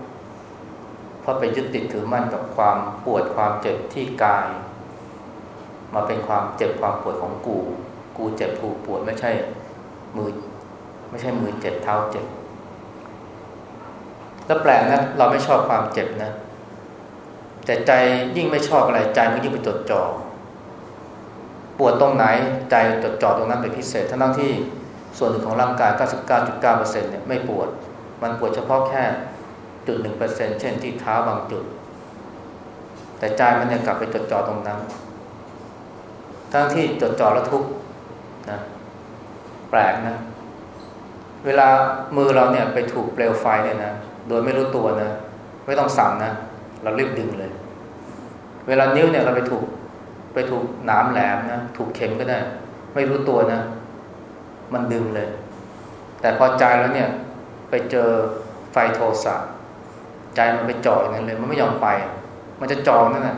เพราะไปยึดติดถือมั่นกับความปวดความเจ็บที่กาย มาเป็นความเจ็บความปวดของกู กูเจ็บกูปวดไม่ใช่มือไม่ใช่มือเจ็บเท้าเจ็บแล้วแปลกนะเราไม่ชอบความเจ็บนะ แต่ใจยิ่งไม่ชอบอะไรใจมันยิ่งไปจดจ่อ ปวดตรงไหนใจจดจ่อตรงนั้นเป็นพิเศษ ทั้งที่ส่วนหนึ่งของร่างกาย 99.9%เนี่ยไม่ปวด มันปวดเฉพาะแค่จุดหนึ่งเปอร์เซ็นเช่นที่เท้าบางจุด แต่ใจมันเนี่ยกลับไปจดจ่อตรงนั้น ทั้งที่จดจ่อแล้วทุกนะแปลกนะ เวลามือเราเนี่ยไปถูกเปลวไฟเนี่ยนะโดยไม่รู้ตัวนะ ไม่ต้องสั่งนะ เรารีบดึงเลย เวลานิ้วเนี่ยเราไปถูก ไปถูกหนามแหลมนะถูกเข็มก็ได้ ไม่รู้ตัวนะ มันดึงเลย แต่พอใจแล้วเนี่ย ไปเจอไฟโทสะใจมันไปจ่อยนั้นเลย มันไม่ยอมไป มันจะจ่อนั่นแหละ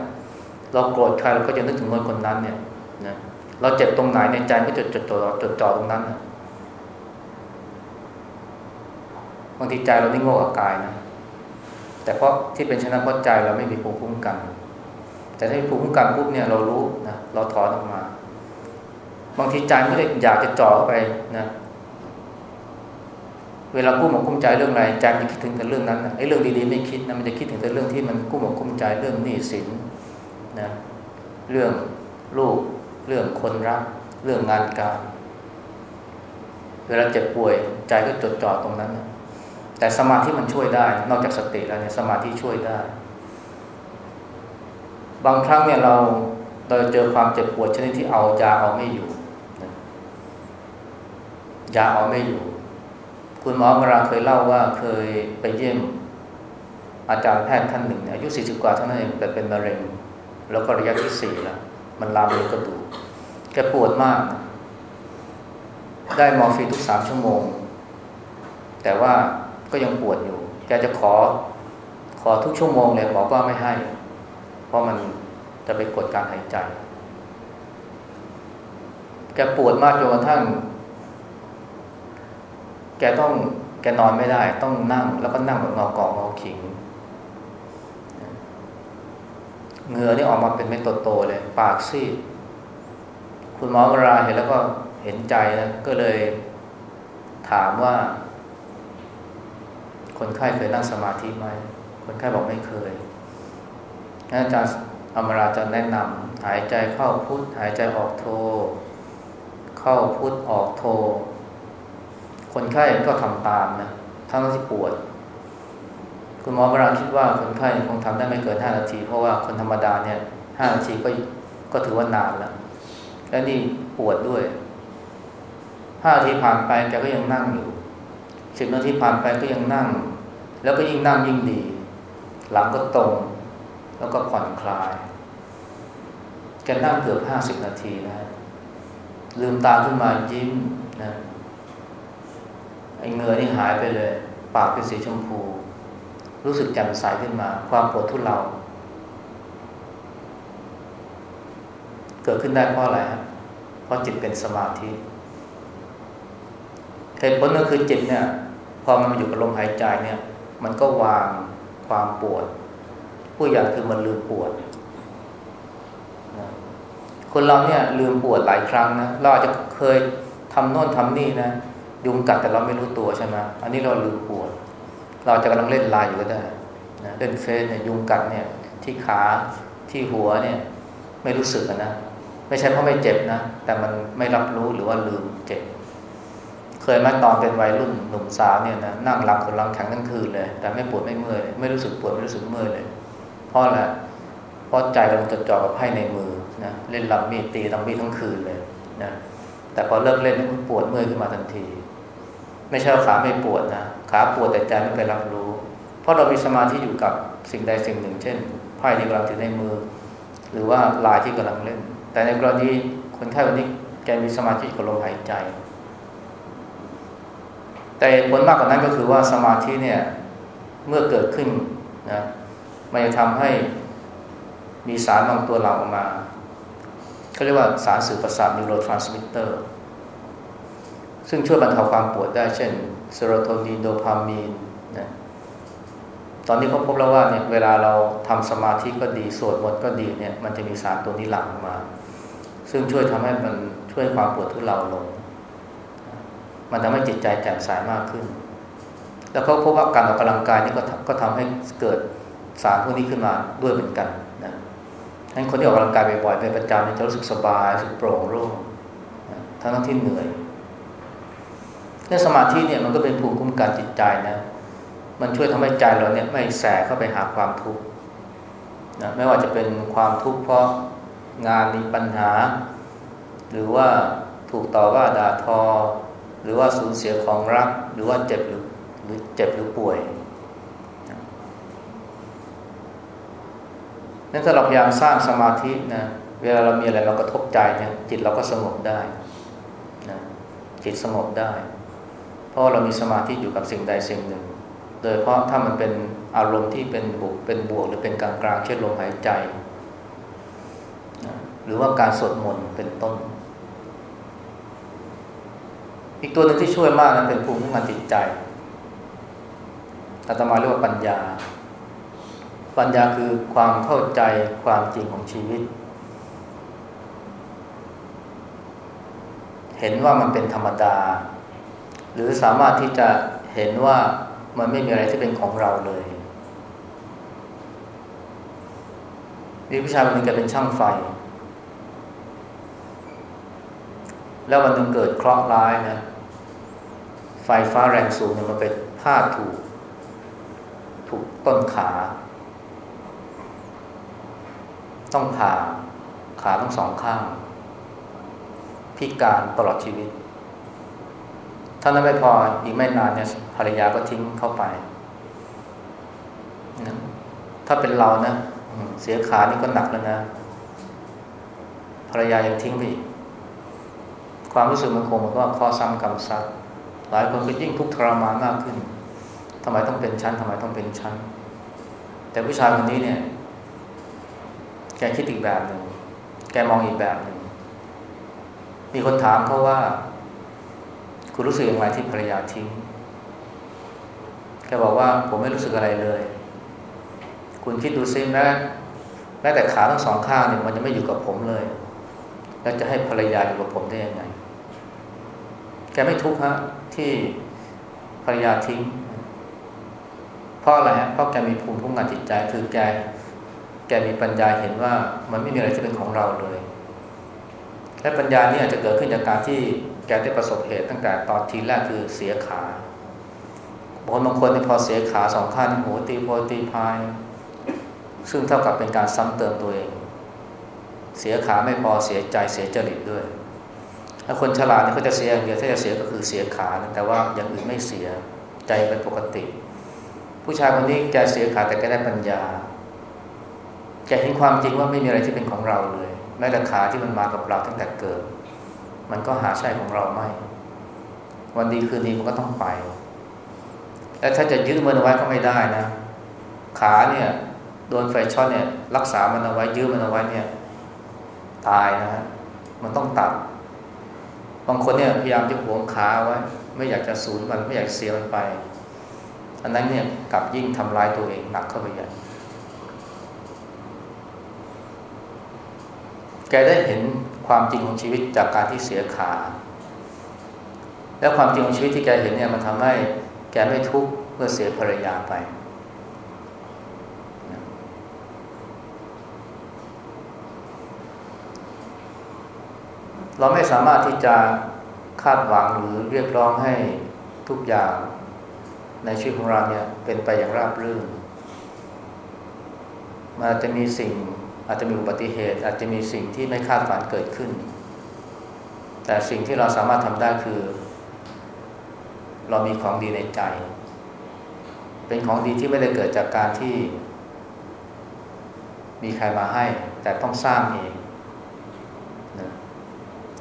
เราโกรธใครเราก็จะนึกถึงคนคนนั้นเนี่ยนะเราเจ็บตรงไหนในใจก็จดจดจ่อจดจ่อตรงนั้นนะบางทีใจเรานี่โง่กับกายนะแต่เพราะที่เป็นชนะเพราะใจเราไม่มีภูมิคุ้มกัน แต่ถ้าภูมิคุ้มกันปุ๊บเนี่ยเรารู้นะเราถอนออกมา บางทีใจไม่ได้อยากจะจ่อเข้าไปนะเวลากู้หมกคุ้มใจเรื่องอะไรใจมันคิดถึงแต่เรื่องนั้นไอ้เรื่องดีๆไม่คิดนะมันจะคิดถึงแต่เรื่องที่มันกู้หมกคุ้มใจเรื่องหนี้สินนะเรื่องลูกเรื่องคนรัก เรื่องงานการ เวลาเจ็บป่วยใจก็จดจ่อตรงนั้นนะแต่สมาธิมันช่วยได้ นอกจากสติแล้วเนี่ยสมาธิช่วยได้ บางครั้งเนี่ยเราเราเจอความเจ็บปวดชนิดที่เอายาเอาไม่อยู่ยาเอาไม่อยู่ คุณหมอมราเคยเล่าว่าเคยไปเยี่ยมอาจารย์แพทย์ท่านหนึ่งอายุสี่สิบกว่าเท่านั้นเองแต่เป็นมะเร็ง แล้วก็ระยะที่สี่แล้วมันลามไปกระดูกแกปวดมาก ได้มอร์ฟีนทุกสามชั่วโมง แต่ว่าก็ยังปวดอยู่ แกจะขอ ขอทุกชั่วโมงเลยหมอก็ไม่ให้ เพราะมันจะไปกดการหายใจ แกปวดมากจนกระทั่ง แกต้องแกนอนไม่ได้ ต้องนั่ง แล้วก็นั่งแบบงอกองงอขิงเหงื่อนี่ออกมาเป็นเม็ดโตๆเลย ปากซีดคุณหมอวลาเห็นแล้วก็เห็นใจนะก็เลยถามว่า คนไข้เคยนั่งสมาธิไหมคนไข้บอกไม่เคย อาจารย์อมราจะแนะนำหายใจเข้าพุทหายใจออกโท เข้าพุทออกโท คนไข้ก็ทำตามนะทั้งที่ปวด คุณหมอบราคิดว่าคนไข้คงทำได้ไม่เกินห้านาที เพราะว่าคนธรรมดาเนี่ยห้านาทีก็ก็ถือว่านานแล้ว และนี่ปวดด้วยห้านาทีผ่านไปแกก็ยังนั่งอยู่สิบนาทีผ่านไปก็ยังนั่ง แล้วก็ยิ่งนั่งยิ่งดี หลังก็ตรง แล้วก็ผ่อนคลาย แกนั่งเกือบห้าสิบนาทีนะ ลืมตาขึ้นมายิ้มนะไอ้เงือนี่หายไปเลย ปากเป็นสีชมพู รู้สึกแจ่มใสขึ้นมา ความปวดทุเลาเกิดขึ้นได้เพราะอะไรครับเพราะจิตเป็นสมาธิเหตุผลก็คือจิตเนี่ย พอมันมาอยู่กับลมหายใจเนี่ย มันก็วางความปวด ผู้อย่างคือมันลืมปวด คนเราเนี่ยลืมปวดหลายครั้งนะเราอาจจะเคยทำโน่นทำนี่นะยุงกัดแต่เราไม่รู้ตัวใช่ไหมอันนี้เราลืมปวด เราจะกำลังเล่นลายอยู่ก็ได้นะเล่นเฟซเนี่ยยุงกัดเนี่ย ที่ขาที่หัวเนี่ย ไม่รู้สึกนะไม่ใช่เพราะไม่เจ็บนะ แต่มันไม่รับรู้หรือว่าลืมเจ็บ เคยมาตอนเป็นวัยรุ่นหนุ่มสาวเนี่ยนะนั่งหลับคนลังแข็งทั้งคืนเลย แต่ไม่ปวดไม่เมื่อยไม่รู้สึกปวดไม่รู้สึกเมื่อยเลย เพราะอะไรเพราะใจกำลังจดจ่อกับไพ่ในมือนะเล่นลำมีดตีลำมีดทั้งคืนเลยนะแต่พอเลิกเล่นมันปวดเมื่อยขึ้นมาทันที ไม่ใช่ขาไม่ปวดนะขาปวดแต่ใจไม่ไปรับรู้ เพราะเรามีสมาธิอยู่กับสิ่งใดสิ่งหนึ่ง เช่นไพ่ที่กำลังถือในมือ หรือว่าลายที่กำลังเล่น แต่ในกรณีคนไข้วันนี้แกมีสมาธิกับลมหายใจ แต่ผลมากกว่านั้นก็คือว่าสมาธิเนี่ยเมื่อเกิดขึ้นนะ มันจะทำให้มีสารบางตัวหลั่งออกมาเขาเรียกว่าสารสื่อประสาท neurotransmitter ซึ่งช่วยบรรเทาความปวดได้เช่นเซโรโทนินโดพามีนนะตอนนี้เขาพบแล้วว่าเนี่ยเวลาเราทำสมาธิก็ดีสวดมนต์ก็ดีเนี่ยมันจะมีสารตัวนี้หลั่งออกมา ซึ่งช่วยทำให้มันช่วยความปวดทุเลาลง มันทำให้จิตใจแจ่มใสมากขึ้น แล้วเขาพบว่าการออกกำลังกายนี่ก็ก็ทำให้เกิด สารพวกนี้ขึ้นมาด้วยเหมือนกันนะให้คนที่ออกกำลังกายบ่อยๆเป็นประจำจะรู้สึกสบายรู้สึกโปร่งโล่งทั้งที่เหนื่อยเรื่อสมาธิเนี่ยมันก็เป็นภูมิคุ้มกันจิตใจนะ มันช่วยทำให้ใจเราเนี่ยไม่แสเข้าไปหาความทุกข์นะไม่ว่าจะเป็นความทุกข์เพราะงานมีปัญหา หรือว่าถูกต่อว่าด่าทอ หรือว่าสูญเสียของรัก หรือว่าเจ็บหรือหรือเจ็บหรือป่วย นั้นถ้าเราพยายามสร้างสมาธินะเวลาเรามีอะไรมากระทบใจเนี่ยจิตเราก็สงบได้นะจิตสงบได้ เพราะเรามีสมาธิอยู่กับสิ่งใดสิ่งหนึ่ง โดยเพราะถ้ามันเป็นอารมณ์ที่เป็นบวกเป็นบวก หรือเป็นกลางกลางเช่นลมหายใจนะหรือว่าการสวดมนต์เป็นต้น อีกตัวหนึ่งที่ช่วยมากนั้นเป็นภูมิคุ้มกันจิตใจอาตมาเรียกว่าปัญญา ปัญญาคือความเข้าใจความจริงของชีวิต เห็นว่ามันเป็นธรรมดา หรือสามารถที่จะเห็นว่ามันไม่มีอะไรที่เป็นของเราเลยมีผู้ชายคนหนึ่งแกเป็นช่างไฟ แล้ววันหนึ่งเกิดเคราะห์ร้ายนะ ไฟฟ้าแรงสูงเนี่ยมันไปพาดถูก ถูกต้นขา ต้องผ่าขาทั้งสองข้าง พิการตลอดชีวิตถ้านั้นไม่พออีกไม่นานเนี่ยภรรยาก็ทิ้งเข้าไปนะถ้าเป็นเรานะเสียขานี่ก็หนักแล้วนะภรรยายังทิ้งไปอีกความรู้สึกมันคงมันก็ข้อซ้ำกรรมซัดหลายคนก็ยิ่งทุกข์ทรมานมากขึ้นทำไมต้องเป็นชั้นทำไมต้องเป็นชั้น แต่ผู้ชายคนนี้เนี่ย แกคิดอีกแบบหนึ่ง แกมองอีกแบบหนึ่ง มีคนถามเขาว่า คุณรู้สึกอย่างไรที่ภรรยาทิ้ง แกบอกว่าผมไม่รู้สึกอะไรเลย คุณคิดดูซิแม้แม้แต่ขาทั้งสองข้างเนี่ยมันจะไม่อยู่กับผมเลย แล้วจะให้ภรรยาอยู่กับผมได้ยังไง แกไม่ทุกข์ฮะที่ภรรยาทิ้ง เพราะอะไรฮะ เพราะแกมีภูมิคุ้มกันจิตใจ คือแก แกมีปัญญาเห็นว่ามันไม่มีอะไรที่เป็นของเราเลย และปัญญานี่อาจจะเกิดขึ้นจากการที่แกได้ประสบเหตุตั้งแต่ตอนทีแรกคือเสียขาบางคนบางคนพอเสียขาสองข้างโหตีโพตีพาย ซึ่งเท่ากับเป็นการซ้ำเติมตัวเอง เสียขาไม่พอเสียใจเสียจริตด้วยถ้าคนฉลาดนี่เขาจะเสียอย่างเดียวถ้าจะเสียก็คือเสียขาแต่ว่าอย่างอื่นไม่เสียใจเป็นปกติ ผู้ชายคนนี้แกเสียขาแต่แกได้ปัญญา แกเห็นความจริงว่าไม่มีอะไรที่เป็นของเราเลย แม้แต่ขาที่มันมากับเราตั้งแต่เกิด มันก็หาใช่ของเราไม่ วันดีคืนดีมันก็ต้องไป และถ้าจะยื้อมันเอาไว้ก็ไม่ได้นะ ขาเนี่ยโดนไฟช็อตเนี่ย รักษามันเอาไว้ยื้อมันเอาไว้เนี่ย ตายนะฮะมันต้องตัด บางคนเนี่ยพยายามจะหวงขาไว้ ไม่อยากจะสูญมันไม่อยากเสียมันไป อันนั้นเนี่ยกลับยิ่งทำลายตัวเองหนักเข้าไปใหญ่ แกได้เห็นความจริงของชีวิตจากการที่เสียขา แล้วความจริงของชีวิตที่แกเห็นเนี่ยมันทำให้แกไม่ทุกข์เมื่อเสียภรรยาไป เราไม่สามารถที่จะคาดหวังหรือเรียกร้องให้ทุกอย่างในชีวิตของเราเนี่ยเป็นไปอย่างราบรื่นมันจะมีสิ่ง อาจจะมีอุบัติเหตุ อาจจะมีสิ่งที่ไม่คาดฝันเกิดขึ้น แต่สิ่งที่เราสามารถทำได้คือ เรามีของดีในใจ เป็นของดีที่ไม่ได้เกิดจากการที่ มีใครมาให้ แต่ต้องสร้างเองนะ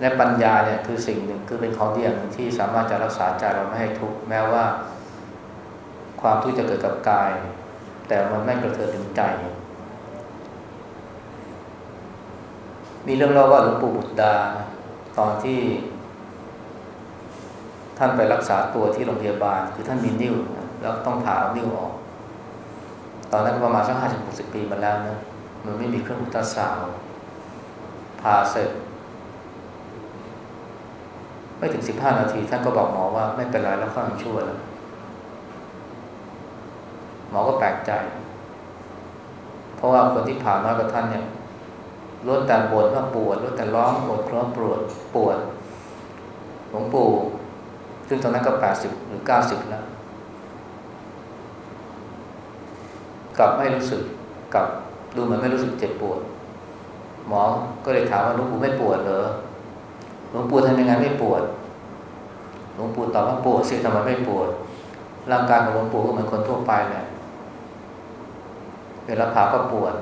และปัญญาเนี่ยคือสิ่งหนึ่งคือเป็นของดีอย่างหนึ่งที่สามารถจะรักษาใจเราไม่ให้ทุกข์แม้ว่า ความทุกข์จะเกิดกับกาย แต่มันไม่กระเทือนถึงใจ มีเรื่องเล่าว่าหลวงปู่บุตรดา ตอนที่ ท่านไปรักษาตัวที่โรงพยาบาล คือท่านมีนิ้วแล้วต้องผ่าเอานิ้วออก ตอนนั้นประมาณสักห้าสิบหกสิบปีมาแล้วนะมันไม่มีเครื่องอุลตราซาวด์ผ่าเสร็จ ไม่ถึงสิบห้านาที ท่านก็บอกหมอว่าไม่เป็นไรแล้วข้างชั่วแล้วหมอก็แปลกใจ เพราะว่าคนที่ผ่าน้อยกว่าท่านเนี่ย ล้วนแต่ปวดว่าปวดล้วนแต่ร้องปวดคล้องปวดปวดหลวงปู่ซึ่งตอนนั้นก็แปดสิบหรือเก้าสิบแล้วกลับไม่รู้สึกกลับดูเหมือนไม่รู้สึกเจ็บปวด หมอก็เลยถามว่าหลวงปู่ไม่ปวดเหรอหลวงปู่ทำยังไงไม่ปวดหลวงปู่ตอบว่าปวดสิทำไมไม่ปวดร่างกายของหลวงปู่ก็เหมือนคนทั่วไปแหละเวลาผ่าก็ปวด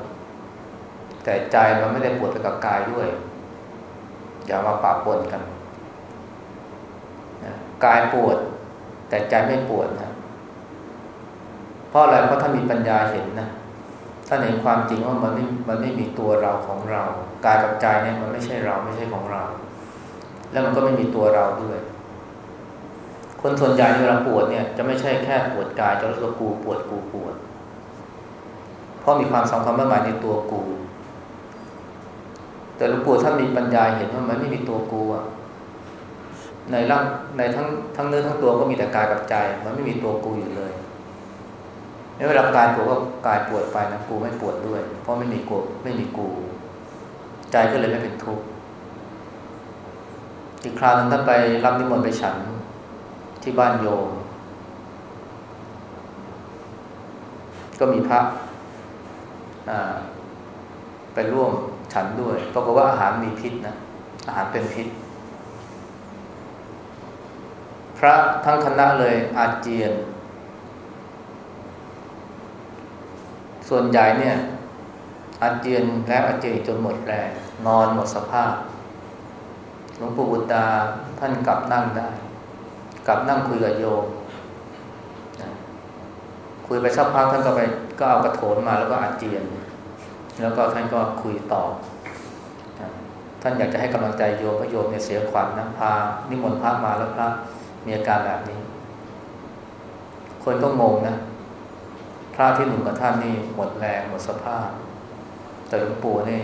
แต่ใจมันไม่ได้ปวดไปกับกายด้วย อย่ามาปะปนกันกายปวด แต่ใจไม่ปวดนะเพราะอะไรเพราะท่ามีปัญญาเห็นนะท่าเห็นความจริงว่ามันไม่มันไม่มีตัวเราของเรากายกับใจเนี่ยมันไม่ใช่เราไม่ใช่ของเรา แล้วมันก็ไม่มีตัวเราด้วย คนส่วนใหญ่เวลาปวดเนี่ย จะไม่ใช่แค่ปวดกายจะรู้สึกกูปวดกูปวดเพราะมีความสำคัญมากมายในตัวกู แต่หลวงปู่ท่านมีปัญญาเห็นว่ามันไม่มีตัวกูอะในร่างในทั้งทั้งเนื้อทั้งตัวก็มีแต่กายกับใจ มันไม่มีตัวกูอยู่เลยในเวลากายปวดก็กายปวดไปนะกูไม่ปวดด้วย เพราะไม่มีกูไม่มีกู ใจก็เลยไม่เป็นทุกข์อีกคราวนึงท่านไปรับนิมนต์ไปฉันที่บ้านโยม ก็มีพระไปร่วม ฉันด้วย ปรากฏว่าอาหารมีพิษนะ อาหารเป็นพิษ พระทั้งคณะเลยอาเจียน ส่วนใหญ่เนี่ย อาเจียนแล้วอาเจียนจนหมดแรงนอนหมดสภาพ หลวงปู่บุตรดาท่านกลับนั่งได้ กลับนั่งคุยกับโยมคุยไปสักพักท่านก็ไปก็เอากระโถนมาแล้วก็อาเจียน แล้วก็ท่านก็คุยต่อ ท่านอยากจะให้กำลังใจโยมพระโยมเนี่ยเสียขวัญนนะพา นิมนต์พระมาแล้วพระมีอาการแบบนี้ คนก็งงนะพระที่หนุ่มกับท่านนี่หมดแรงหมดสภาพ แต่หลวงปู่นี่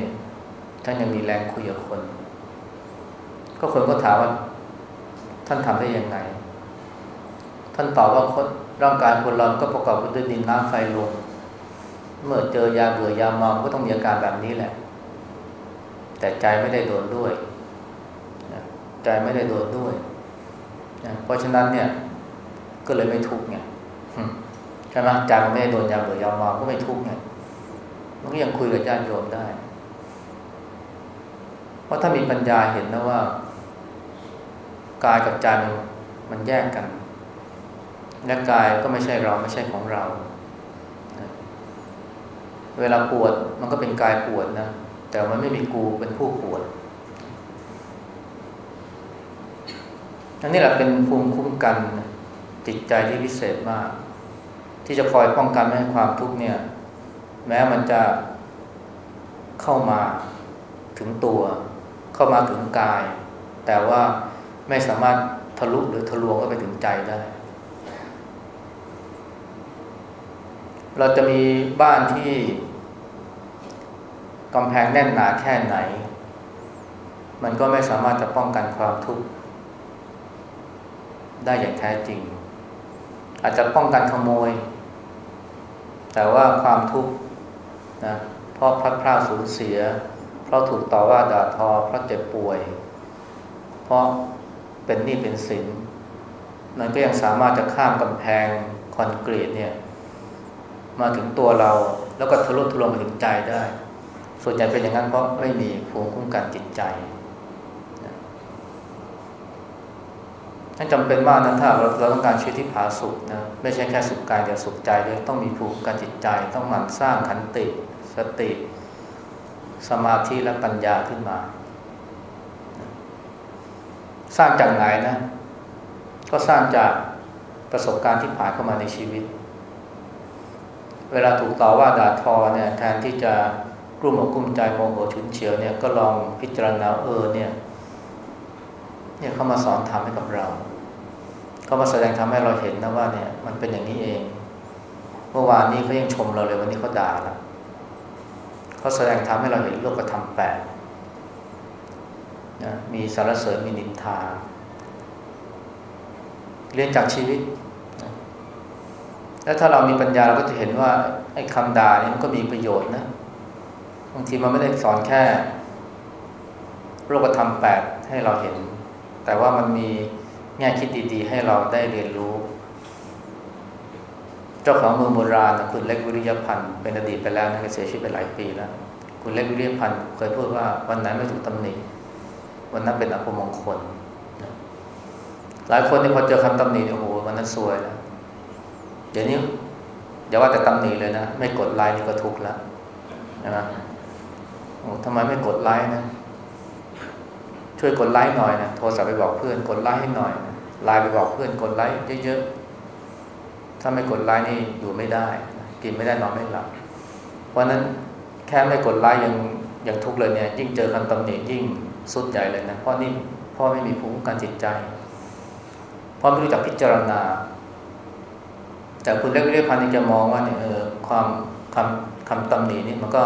ท่านยังมีแรงคุยกับคน ก็คนก็ถามว่า ท่านทำได้ยังไง ท่านตอบว่าร่างกายคนเราก็ประกอบด้วยดินน้ำไฟลม เมื่อเจอยาเบื่อยาเมาก็ต้องมีอาการแบบนี้แหละ แต่ใจไม่ได้โดนด้วยใจไม่ได้โดนด้วยเพราะฉะนั้นเนี่ย ก็เลยไม่ทุกข์ไงใช่ไหมใจมันไม่ได้โดนยาเบื่อยาเมาก็ไม่ทุกข์ไงมันก็ยังคุยกับญาติโยมได้ เพราะถ้ามีปัญญาเห็นนะว่ากายกับใจมันมันแยกกัน และกายก็ไม่ใช่เราไม่ใช่ของเรา เวลาปวดมันก็เป็นกายปวดนะ แต่มันไม่มีกูเป็นผู้ปวดอันนี้แหละเป็นภูมิคุ้มกันจิตใจที่พิเศษมาก ที่จะคอยป้องกันไม่ให้ความทุกข์เนี่ย แม้มันจะเข้ามาถึงตัว เข้ามาถึงกาย แต่ว่าไม่สามารถทะลุหรือทะลวงก็ไปถึงใจได้ เราจะมีบ้านที่กำแพงแน่นหนาแค่ไหน มันก็ไม่สามารถจะป้องกันความทุกข์ได้อย่างแท้จริง อาจจะป้องกันขโมย แต่ว่าความทุกข์นะเพราะพลัดพรากสูญเสีย เพราะถูกต่อว่าด่าทอ เพราะเจ็บป่วย เพราะเป็นหนี้เป็นสิน มันก็ยังสามารถจะข้ามกำแพงคอนกรีตเนี่ย มาถึงตัวเรา แล้วก็ทะลุทะลวงไปถึงใจได้ ส่วนใหญ่เป็นอย่างนั้นเพราะไม่มีภูมิคุ้มกันจิตใจนั่นจำเป็นมากนะถ้าเราเราต้องการชีวิตที่ผาสุกนะไม่ใช่แค่สุขกายแต่สุขใจด้วยต้องมีภูมิกันจิตใจ ต้องหมั่นสร้างขันติ สติ สมาธิและปัญญาขึ้นมา สร้างจากไหนนะ ก็สร้างจากประสบการณ์ที่ผ่านเข้ามาในชีวิต เวลาถูกต่อว่าด่าทอเนี่ยแทนที่จะกลุ้มอกกลุ้มใจโมโหฉุนเฉียวเนี่ยก็ลองพิจารณาเออเนี่ยเนี่ยเขามาสอนทำให้กับเรา เขามาแสดงทำให้เราเห็นนะว่าเนี่ยมันเป็นอย่างนี้เอง เมื่อวานนี้เขายังชมเราเลยวันนี้เขาด่าละเขาแสดงทำให้เราเห็นโลกธรรมแปดนะมีสารเสริญมีนินทา เรียนจากชีวิต แล้วถ้าเรามีปัญญาเราก็จะเห็นว่าไอ้คำด่านี่มันก็มีประโยชน์นะบางทีมันไม่ได้สอนแค่ โลกธรรมแปดให้เราเห็น แต่ว่ามันมีแง่คิดดีๆ ให้เราได้เรียนรู้ เจ้าของเมืองโบราณคุณเล็กวิริยพันธ์เป็นอดีตไปแล้วนะเสียชีวิตไปหลายปีแล้ว คุณเล็กวิริยพันธ์เคยพูดว่าวันไหนไม่ถูกตำหนิวันนั้นเป็นอัปมงคล หลายคนที่พอเจอคำตำหนิโอ้โหวันนั้นซวยแล้ว เดี๋ยวนี้อย่าว่าแต่ตำหนิเลยนะ ไม่กดไลน์นี่ก็ทุกข์แล้วนะโอ้ทำไมไม่กดไลค์นะ ช่วยกดไลค์หน่อยนะ โทรศัพท์ไปบอกเพื่อน กดไลค์ให้หน่อยนะไลน์ไปบอกเพื่อน กดไลค์เยอะๆ ถ้าไม่กดไลค์นี่อยู่ไม่ได้ กินไม่ได้นอนไม่หลับ เพราะนั้นแค่ไม่กดไลค์ยังยังทุกข์เลยเนี่ย ยิ่งเจอคำตำหนิยิ่งสุดใหญ่เลยนะ เพราะนี่พ่อไม่มีภูมิคุ้มกันจิตใจพ่อไม่รู้จักพิจารณา แต่คุณเล็กเรียกพันธ์จะมองว่าเนี่ยเออความคำคำตำหนินี่มันก็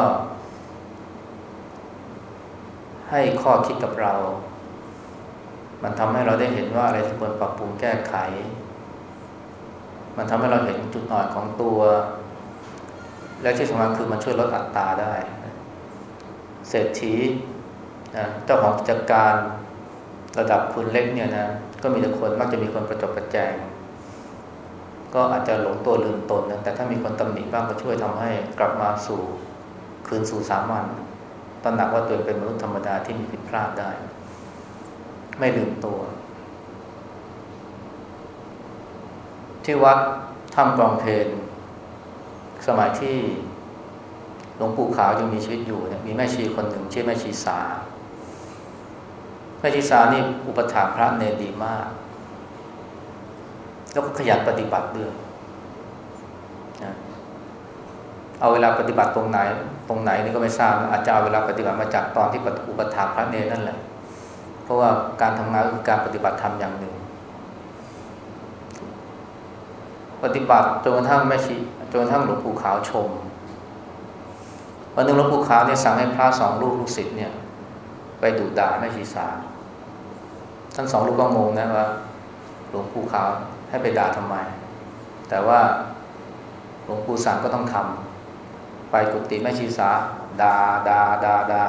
ให้ข้อคิดกับเรา มันทำให้เราได้เห็นว่าอะไรที่ควรปรับปรุงแก้ไข มันทำให้เราเห็นจุดอ่อนของตัว และที่สำคัญคือมันช่วยลดอัตราได้ เศรษฐีเจ้าของกิจการระดับคุณเล็กเนี่ยนะก็มีแต่คนมักจะมีคนประจบประแจง ก็อาจจะหลงตัวลืมตนนะแต่ถ้ามีคนตำหนิบ้างก็ช่วยทำให้กลับมาสู่คืนสู่สามัญตระหนักว่าตัวเองเป็นมนุษย์ธรรมดาที่มีผิดพลาดได้ ไม่ลืมตัว ที่วัดถ้ำกองเพนสมัยที่หลวงปู่ขาวยังมีชีวิตอยู่เนี่ยมีแม่ชีคนหนึ่งชื่อแม่ชีสาแม่ชีสานี่อุปถาพระเนรดีมาก แล้วก็ขยันปฏิบัติด้วยเอาเวลาปฏิบัติตรงไหน ตรงไหนนี่ก็ไม่ทราบอาจจะเอาเวลาปฏิบัติมาจากตอนที่อุปถาพระเนรนั่นแหละ เพราะว่าการทำงานคือการปฏิบัติธรรมอย่างหนึ่ง ปฏิบัติจนกระทั่งแม่ชีจนกระทั่งหลวงปู่ขาวชมวันหนึ่งหลวงปู่ขาวเนี่ยสั่งให้พระสองลูกลูกศิษย์เนี่ย ไปดูด่าแม่ชีสาท่านสองลูกก็งงนะว่าหลวงปู่ขาว ให้ไปด่าทำไม แต่ว่าหลวงปู่สังก็ต้องทำไปกุฏิแม่ชีสาดาดาดาดา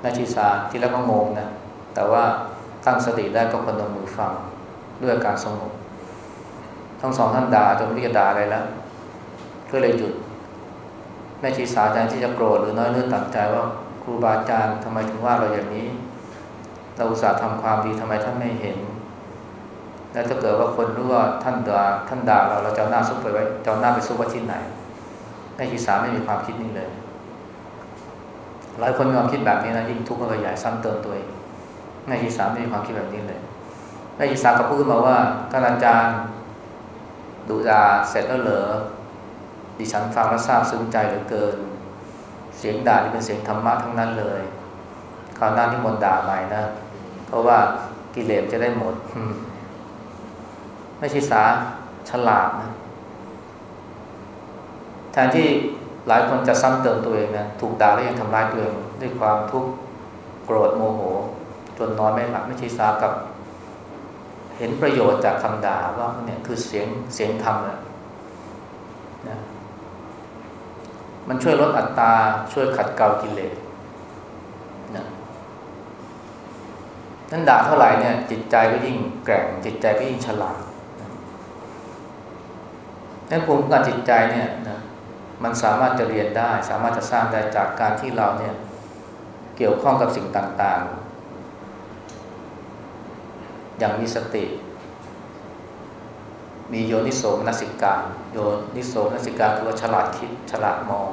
แม่ชีสาที่แรกก็งงนะ แต่ว่าตั้งสติได้ก็พนมมือฟังด้วยการสงบทั้งสองท่านด่าจนไม่รู้จะด่าอะไรแล้วก็เลยหยุด แม่ชีสาแทนที่จะโกรธหรือน้อยเนื้อตัดใจว่าครูบาอาจารย์ทำไมถึงว่าเราอย่างนี้ เราอุตส่าห์ทำความดีทำไมท่านไม่เห็น แล้วถ้าเกิดว่าคนรู้ว่าท่านด่าท่านด่าเราเราจะหน้าซุกไปไว้จะหน้าไปซุกไว้ที่ไหนแม่ชีสาไม่มีความคิดนี้เลยหลายคนมีความคิดแบบนี้นะยิ่งทุกข์ก็ใหญ่ซ้ำเติมตัวเองแม่ชีสาไม่มีความคิดแบบนี้เลยแม่ชีสาก็พูดขึ้นมาว่าท่านอาจารย์ดูดาเสร็จแล้วเหรอดิฉันฟังแล้วซาบซึ้งใจเหลือเกิน เสียงด่านี่เป็นเสียงธรรมะทั้งนั้นเลยคราวหน้าที่มนด่าใหม่นะเพราะว่ากิเลสจะได้หมด ไม่ใช่สาฉลาดนะแทนที่หลายคนจะซ้ำเติมตัวเองนะถูกด่าแล้วยังทำร้ายตัวเองด้วยความทุกข์โกรธโมโห จนนอนไม่หลับไม่ใช่สากับ เห็นประโยชน์จากคำด่าว่าเนี่ยคือเสียงเสียงธรรมนะมันช่วยลดอัตราช่วยขัดเกลากิเลสนะนั่นด่าเท่าไหร่เนี่ย จิตใจก็ยิ่งแกร่งจิตใจก็ยิ่งฉลาด นั่นภูมิการจิตใจเนี่ยนะมันสามารถจะเรียนได้ สามารถจะสร้างได้จากการที่เราเนี่ยเกี่ยวข้องกับสิ่งต่างๆ อย่างมีสติ มีโยนิโสมนสิกาโยนิโสมนสิกาคือว่าฉลาดคิดฉลาดมอง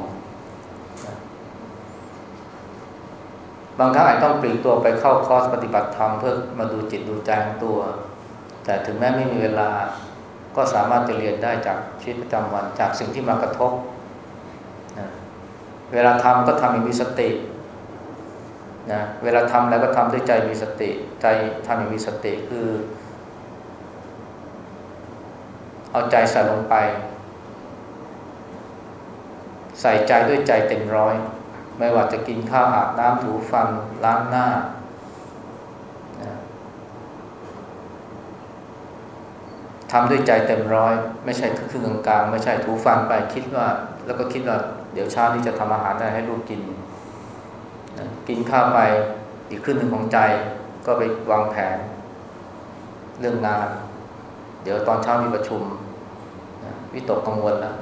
บางครั้งอาจต้องปลีกตัวไปเข้าคอร์สปฏิบัติธรรมเพื่อมาดูจิตดูใจของตัว แต่ถึงแม้ไม่มีเวลา ก็สามารถจะเรียนได้จากชีวิตประจำวันจากสิ่งที่มากระทบนะเวลาทำก็ทำอย่างมีสตินะเวลาทำแล้วก็ทำด้วยใจมีสติ ใจทำอย่างมีสติคือ เอาใจใส่ลงไป ใส่ใจด้วยใจเต็มร้อย ไม่ว่าจะกินข้าวอาบน้ำถูฟันล้างหน้า ทำด้วยใจเต็มร้อย ไม่ใช่ครึ่งกลางไม่ใช่ถูฟันไปคิดว่า แล้วก็คิดว่า เดี๋ยวเช้านี้จะทำอาหารอะไรให้ลูกกินกินข้าวไปอีกครึ่งหนึ่งของใจ ก็ไปวางแผน เรื่องงาน เดี๋ยวตอนเช้ามีประชุมวิตกกังวลแล้ว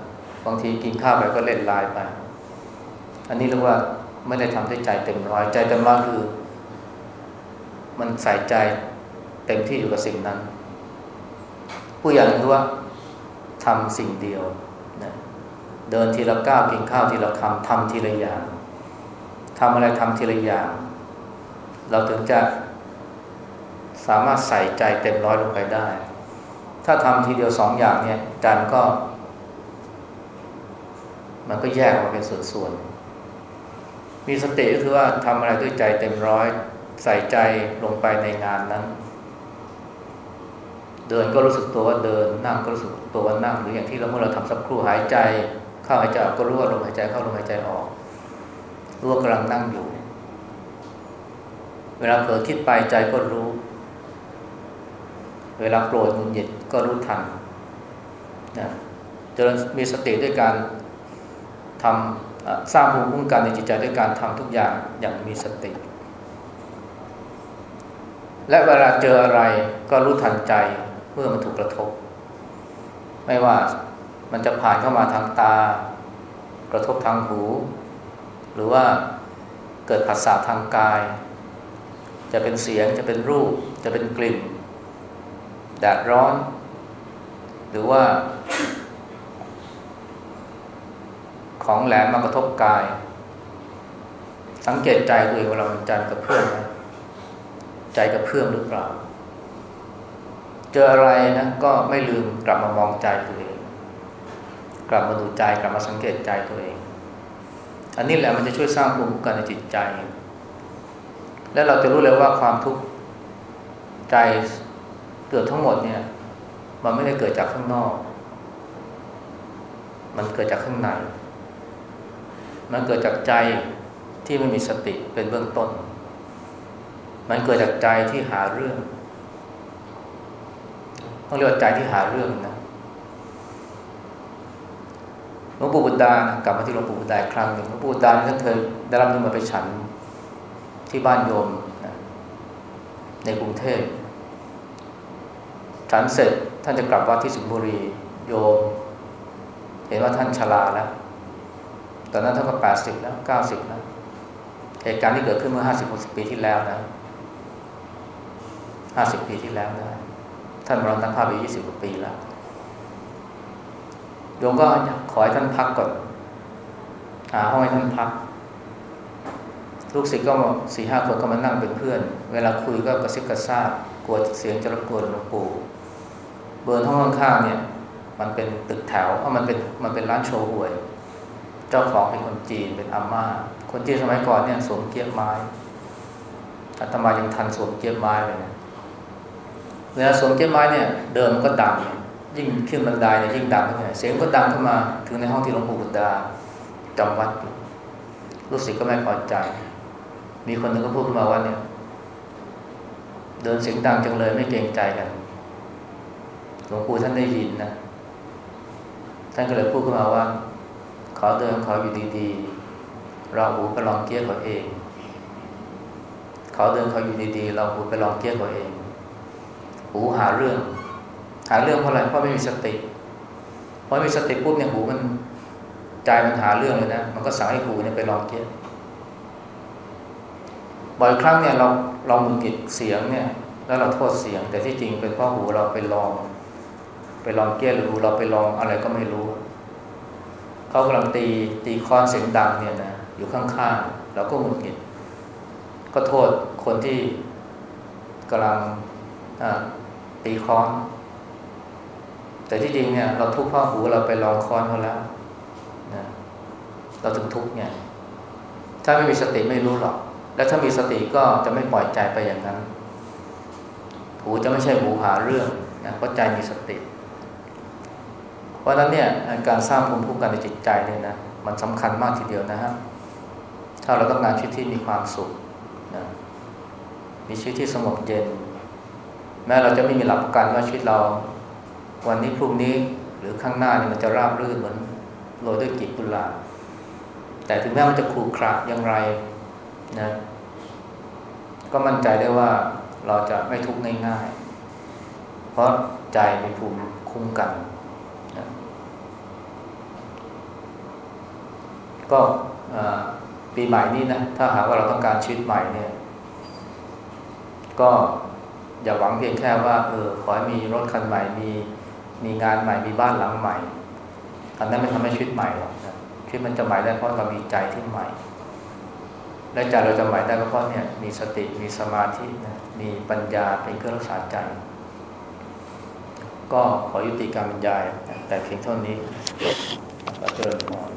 บางทีกินข้าวไปก็เล่นไลน์ไป อันนี้เรียกว่าไม่ได้ทำด้วยใจเต็มร้อยใจเต็มร้อยคือ มันใส่ใจเต็มที่อยู่กับสิ่งนั้น ผู้อย่คือว่าทำสิ่งเดียวนะเดินทีละก้าวกินข้าวทีละคำทำทีละอย่างทำอะไรทำทีละอย่าง เราถึงจะสามารถใส่ใจเต็มร้อยลงไปได้ ถ้าทำทีเดียวสองอย่างเนี่ยการก็ มันก็แยกออกเป็นส่วนๆมีสติก็คือว่าทำอะไรด้วยใจเต็มร้อย ใส่ใจลงไปในงานนั้น เดินก็รู้สึกตัวว่าเดินนั่งก็รู้สึกตัวว่านั่งหรืออย่างที่เราเมื่อเราทำสักครู่หายใจ เข้าหายใจออกก็รู้ว่าลมหายใจเข้าลมหายใจออกรู้ว่ากำลังนั่งอยู่ เวลาเผลอคิดไปใจก็รู้ เวลาโกรธหงุดหงิดก็รู้ทันนะจริญมีสติด้วยการทำสร้างภูมิคุ้มกันในจิตใจด้วยการทำทุกอย่างอย่างมีสติ และเวลาเจออะไรก็รู้ทันใจ มื่อมันถูกกระทบ ไม่ว่ามันจะผ่านเข้ามาทางตา กระทบทางหู หรือว่าเกิดผัสสะทางกาย จะเป็นเสียงจะเป็นรูป จะเป็นกลิ่นแดดร้อน หรือว่า ของแหลมมากระทบกาย สังเกตใจตัวเองว่าเราใจกับเพื่อนไหมใจกับเพื่อนหรือเปล่า จออะไรนะก็ไม่ลืมกลับมามองใจตัวเอง กลับมาดูใจกลับมาสังเกตใจตัวเอง อันนี้แหละมันจะช่วยสร้างภูมิคุ้มกันในจิตใจ และเราจะรู้เลยว่าความทุกข์ใจเกิดทั้งหมดเนี่ย มันไม่ได้เกิดจากข้างนอก มันเกิดจากข้างใน มันเกิดจากใจที่ไม่มีสติเป็นเบื้องต้น มันเกิดจากใจที่หาเรื่อง ต้องเรียกว่าใจที่หาเรื่องนะหลวงปู่บุตรดากลับมาที่หลวงปู่บุตรดาครั้งหนึ่งหลวงปู่บุตรดาท่านเคยได้รับนิมนต์ไปฉันที่บ้านโยมนะในกรุงเทพฉันเสร็จท่านจะกลับวัดที่สิงห์บุรีโยม เห็นว่าท่านชราแล้วตอนนั้นท่านก็แปดสิบแล้วเก้าสิบแล้วเหตุการณ์ที่เกิดขึ้นเมื่อห้าสิบหกสิบปีที่แล้วนะห้าสิบปีที่แล้วนะ ท่านมรณภาพไปยี่สิบกว่าปีแล้วโยมก็ขอให้ท่านพักก่อนหาห้องให้ท่านพัก ลูกศิษย์ก็สี่ห้าคนก็มานั่งเป็นเพื่อน เวลาคุยก็กระซิบกระซาบกลัวเสียงจะรบกวนหลวงปู่ เบอร์ห้องข้างๆเนี่ย มันเป็นตึกแถวเพราะมันเป็นมันเป็นร้านโชว์หวย เจ้าของเป็นคนจีนเป็นอาม่า คนจีนสมัยก่อนเนี่ยสวมเกียบไม้อาตมายังทันสวมเกียบไม้เลยนะ เวลาสวมเก้ไม้เนี่ยเดิมันก็ดังยิ่งขึ้นบันไดเนี่ยยิ่งดังขึ้นเสียงก็ดังขึ้นมาถึงในห้องที่หลวงปู่บุตราจำวัดลูกศิษย์ก็ไม่พอใจ มีคนหนึ่งก็พูดขึ้นมาว่าเนี่ยเดินเสียงดังจังเลยไม่เกรงใจกันหลวงปู่ท่านได้ยินนะท่านก็เลยพูดขึ้นมาว่า ขอเดินขออยู่ดีๆเราหูไปลองเกี้ยเขาเอง ขอเดินเขาอยู่ดีๆเราหูไปลองเกี้ยเขาเอง หูหาเรื่อง หาเรื่องเพราะอะไรเพราะไม่มีสติเพราะมีสติปุ๊บเนี่ยหูมันใจมันหาเรื่องเลยนะมันก็สั่งให้หูเนี่ยไปลองเกี้ยบ่อยครั้งเนี่ยเราเราหงุดหงิดเสียงเนี่ย แล้วเราโทษเสียง แต่ที่จริงเป็นเพราะหูเราไปลอง ไปลองเกี้ยหรือหูเราไปลองอะไรก็ไม่รู้เขากำลังตีตีคอนเสียงดังเนี่ยนะอยู่ข้างๆเราก็หงุดหงิดก็โทษคนที่กำลัง ตีคอน แต่ที่จริงเนี่ย เราทุกข์เพราะหูเราไปลองคอนเขาแล้วนะเราถึงทุกข์เนี่ย ถ้าไม่มีสติไม่รู้หรอก และถ้ามีสติก็จะไม่ปล่อยใจไปอย่างนั้น หูจะไม่ใช่หูหาเรื่องนะเพราะใจมีสติ เพราะฉะนั้นเนี่ยการสร้างภูมิคุ้มกันในจิตใจเนี่ยนะมันสำคัญมากทีเดียวนะฮะถ้าเราต้องการชีวิตที่มีความสุขนะมีชีวิตที่สงบเย็น แม้เราจะไม่มีหลักประกันว่าชีวิตเรา วันนี้พรุ่งนี้หรือข้างหน้านี่มันจะราบรื่นเหมือนโรยด้วยกีบกุหลาบแต่ถึงแม้มันจะขรุขระอย่างไรนะก็มั่นใจได้ว่าเราจะไม่ทุกข์ง่ายๆ เพราะใจมีภูมิคุ้มกันนะก็ปีใหม่นี้นะ ถ้าหากว่าเราต้องการชีวิตใหม่เนี่ย ก็ อย่าหวังเพียงแค่ว่าเออขอให้มีรถคันใหม่มีมีงานใหม่มีบ้านหลังใหม่อันนั้นไม่ทำให้ชีวิตใหม่หรอกนะชีวิตมันจะใหม่ได้เพราะเรามีใจที่ใหม่ และใจเราจะใหม่ได้ก็เพราะเนี่ยมีสติมีสมาธินะมีปัญญาเป็นเครื่องรักษาใจ ก็ขอยุติการบรรยาย แต่เพียงเท่านี้ก็เจริญพร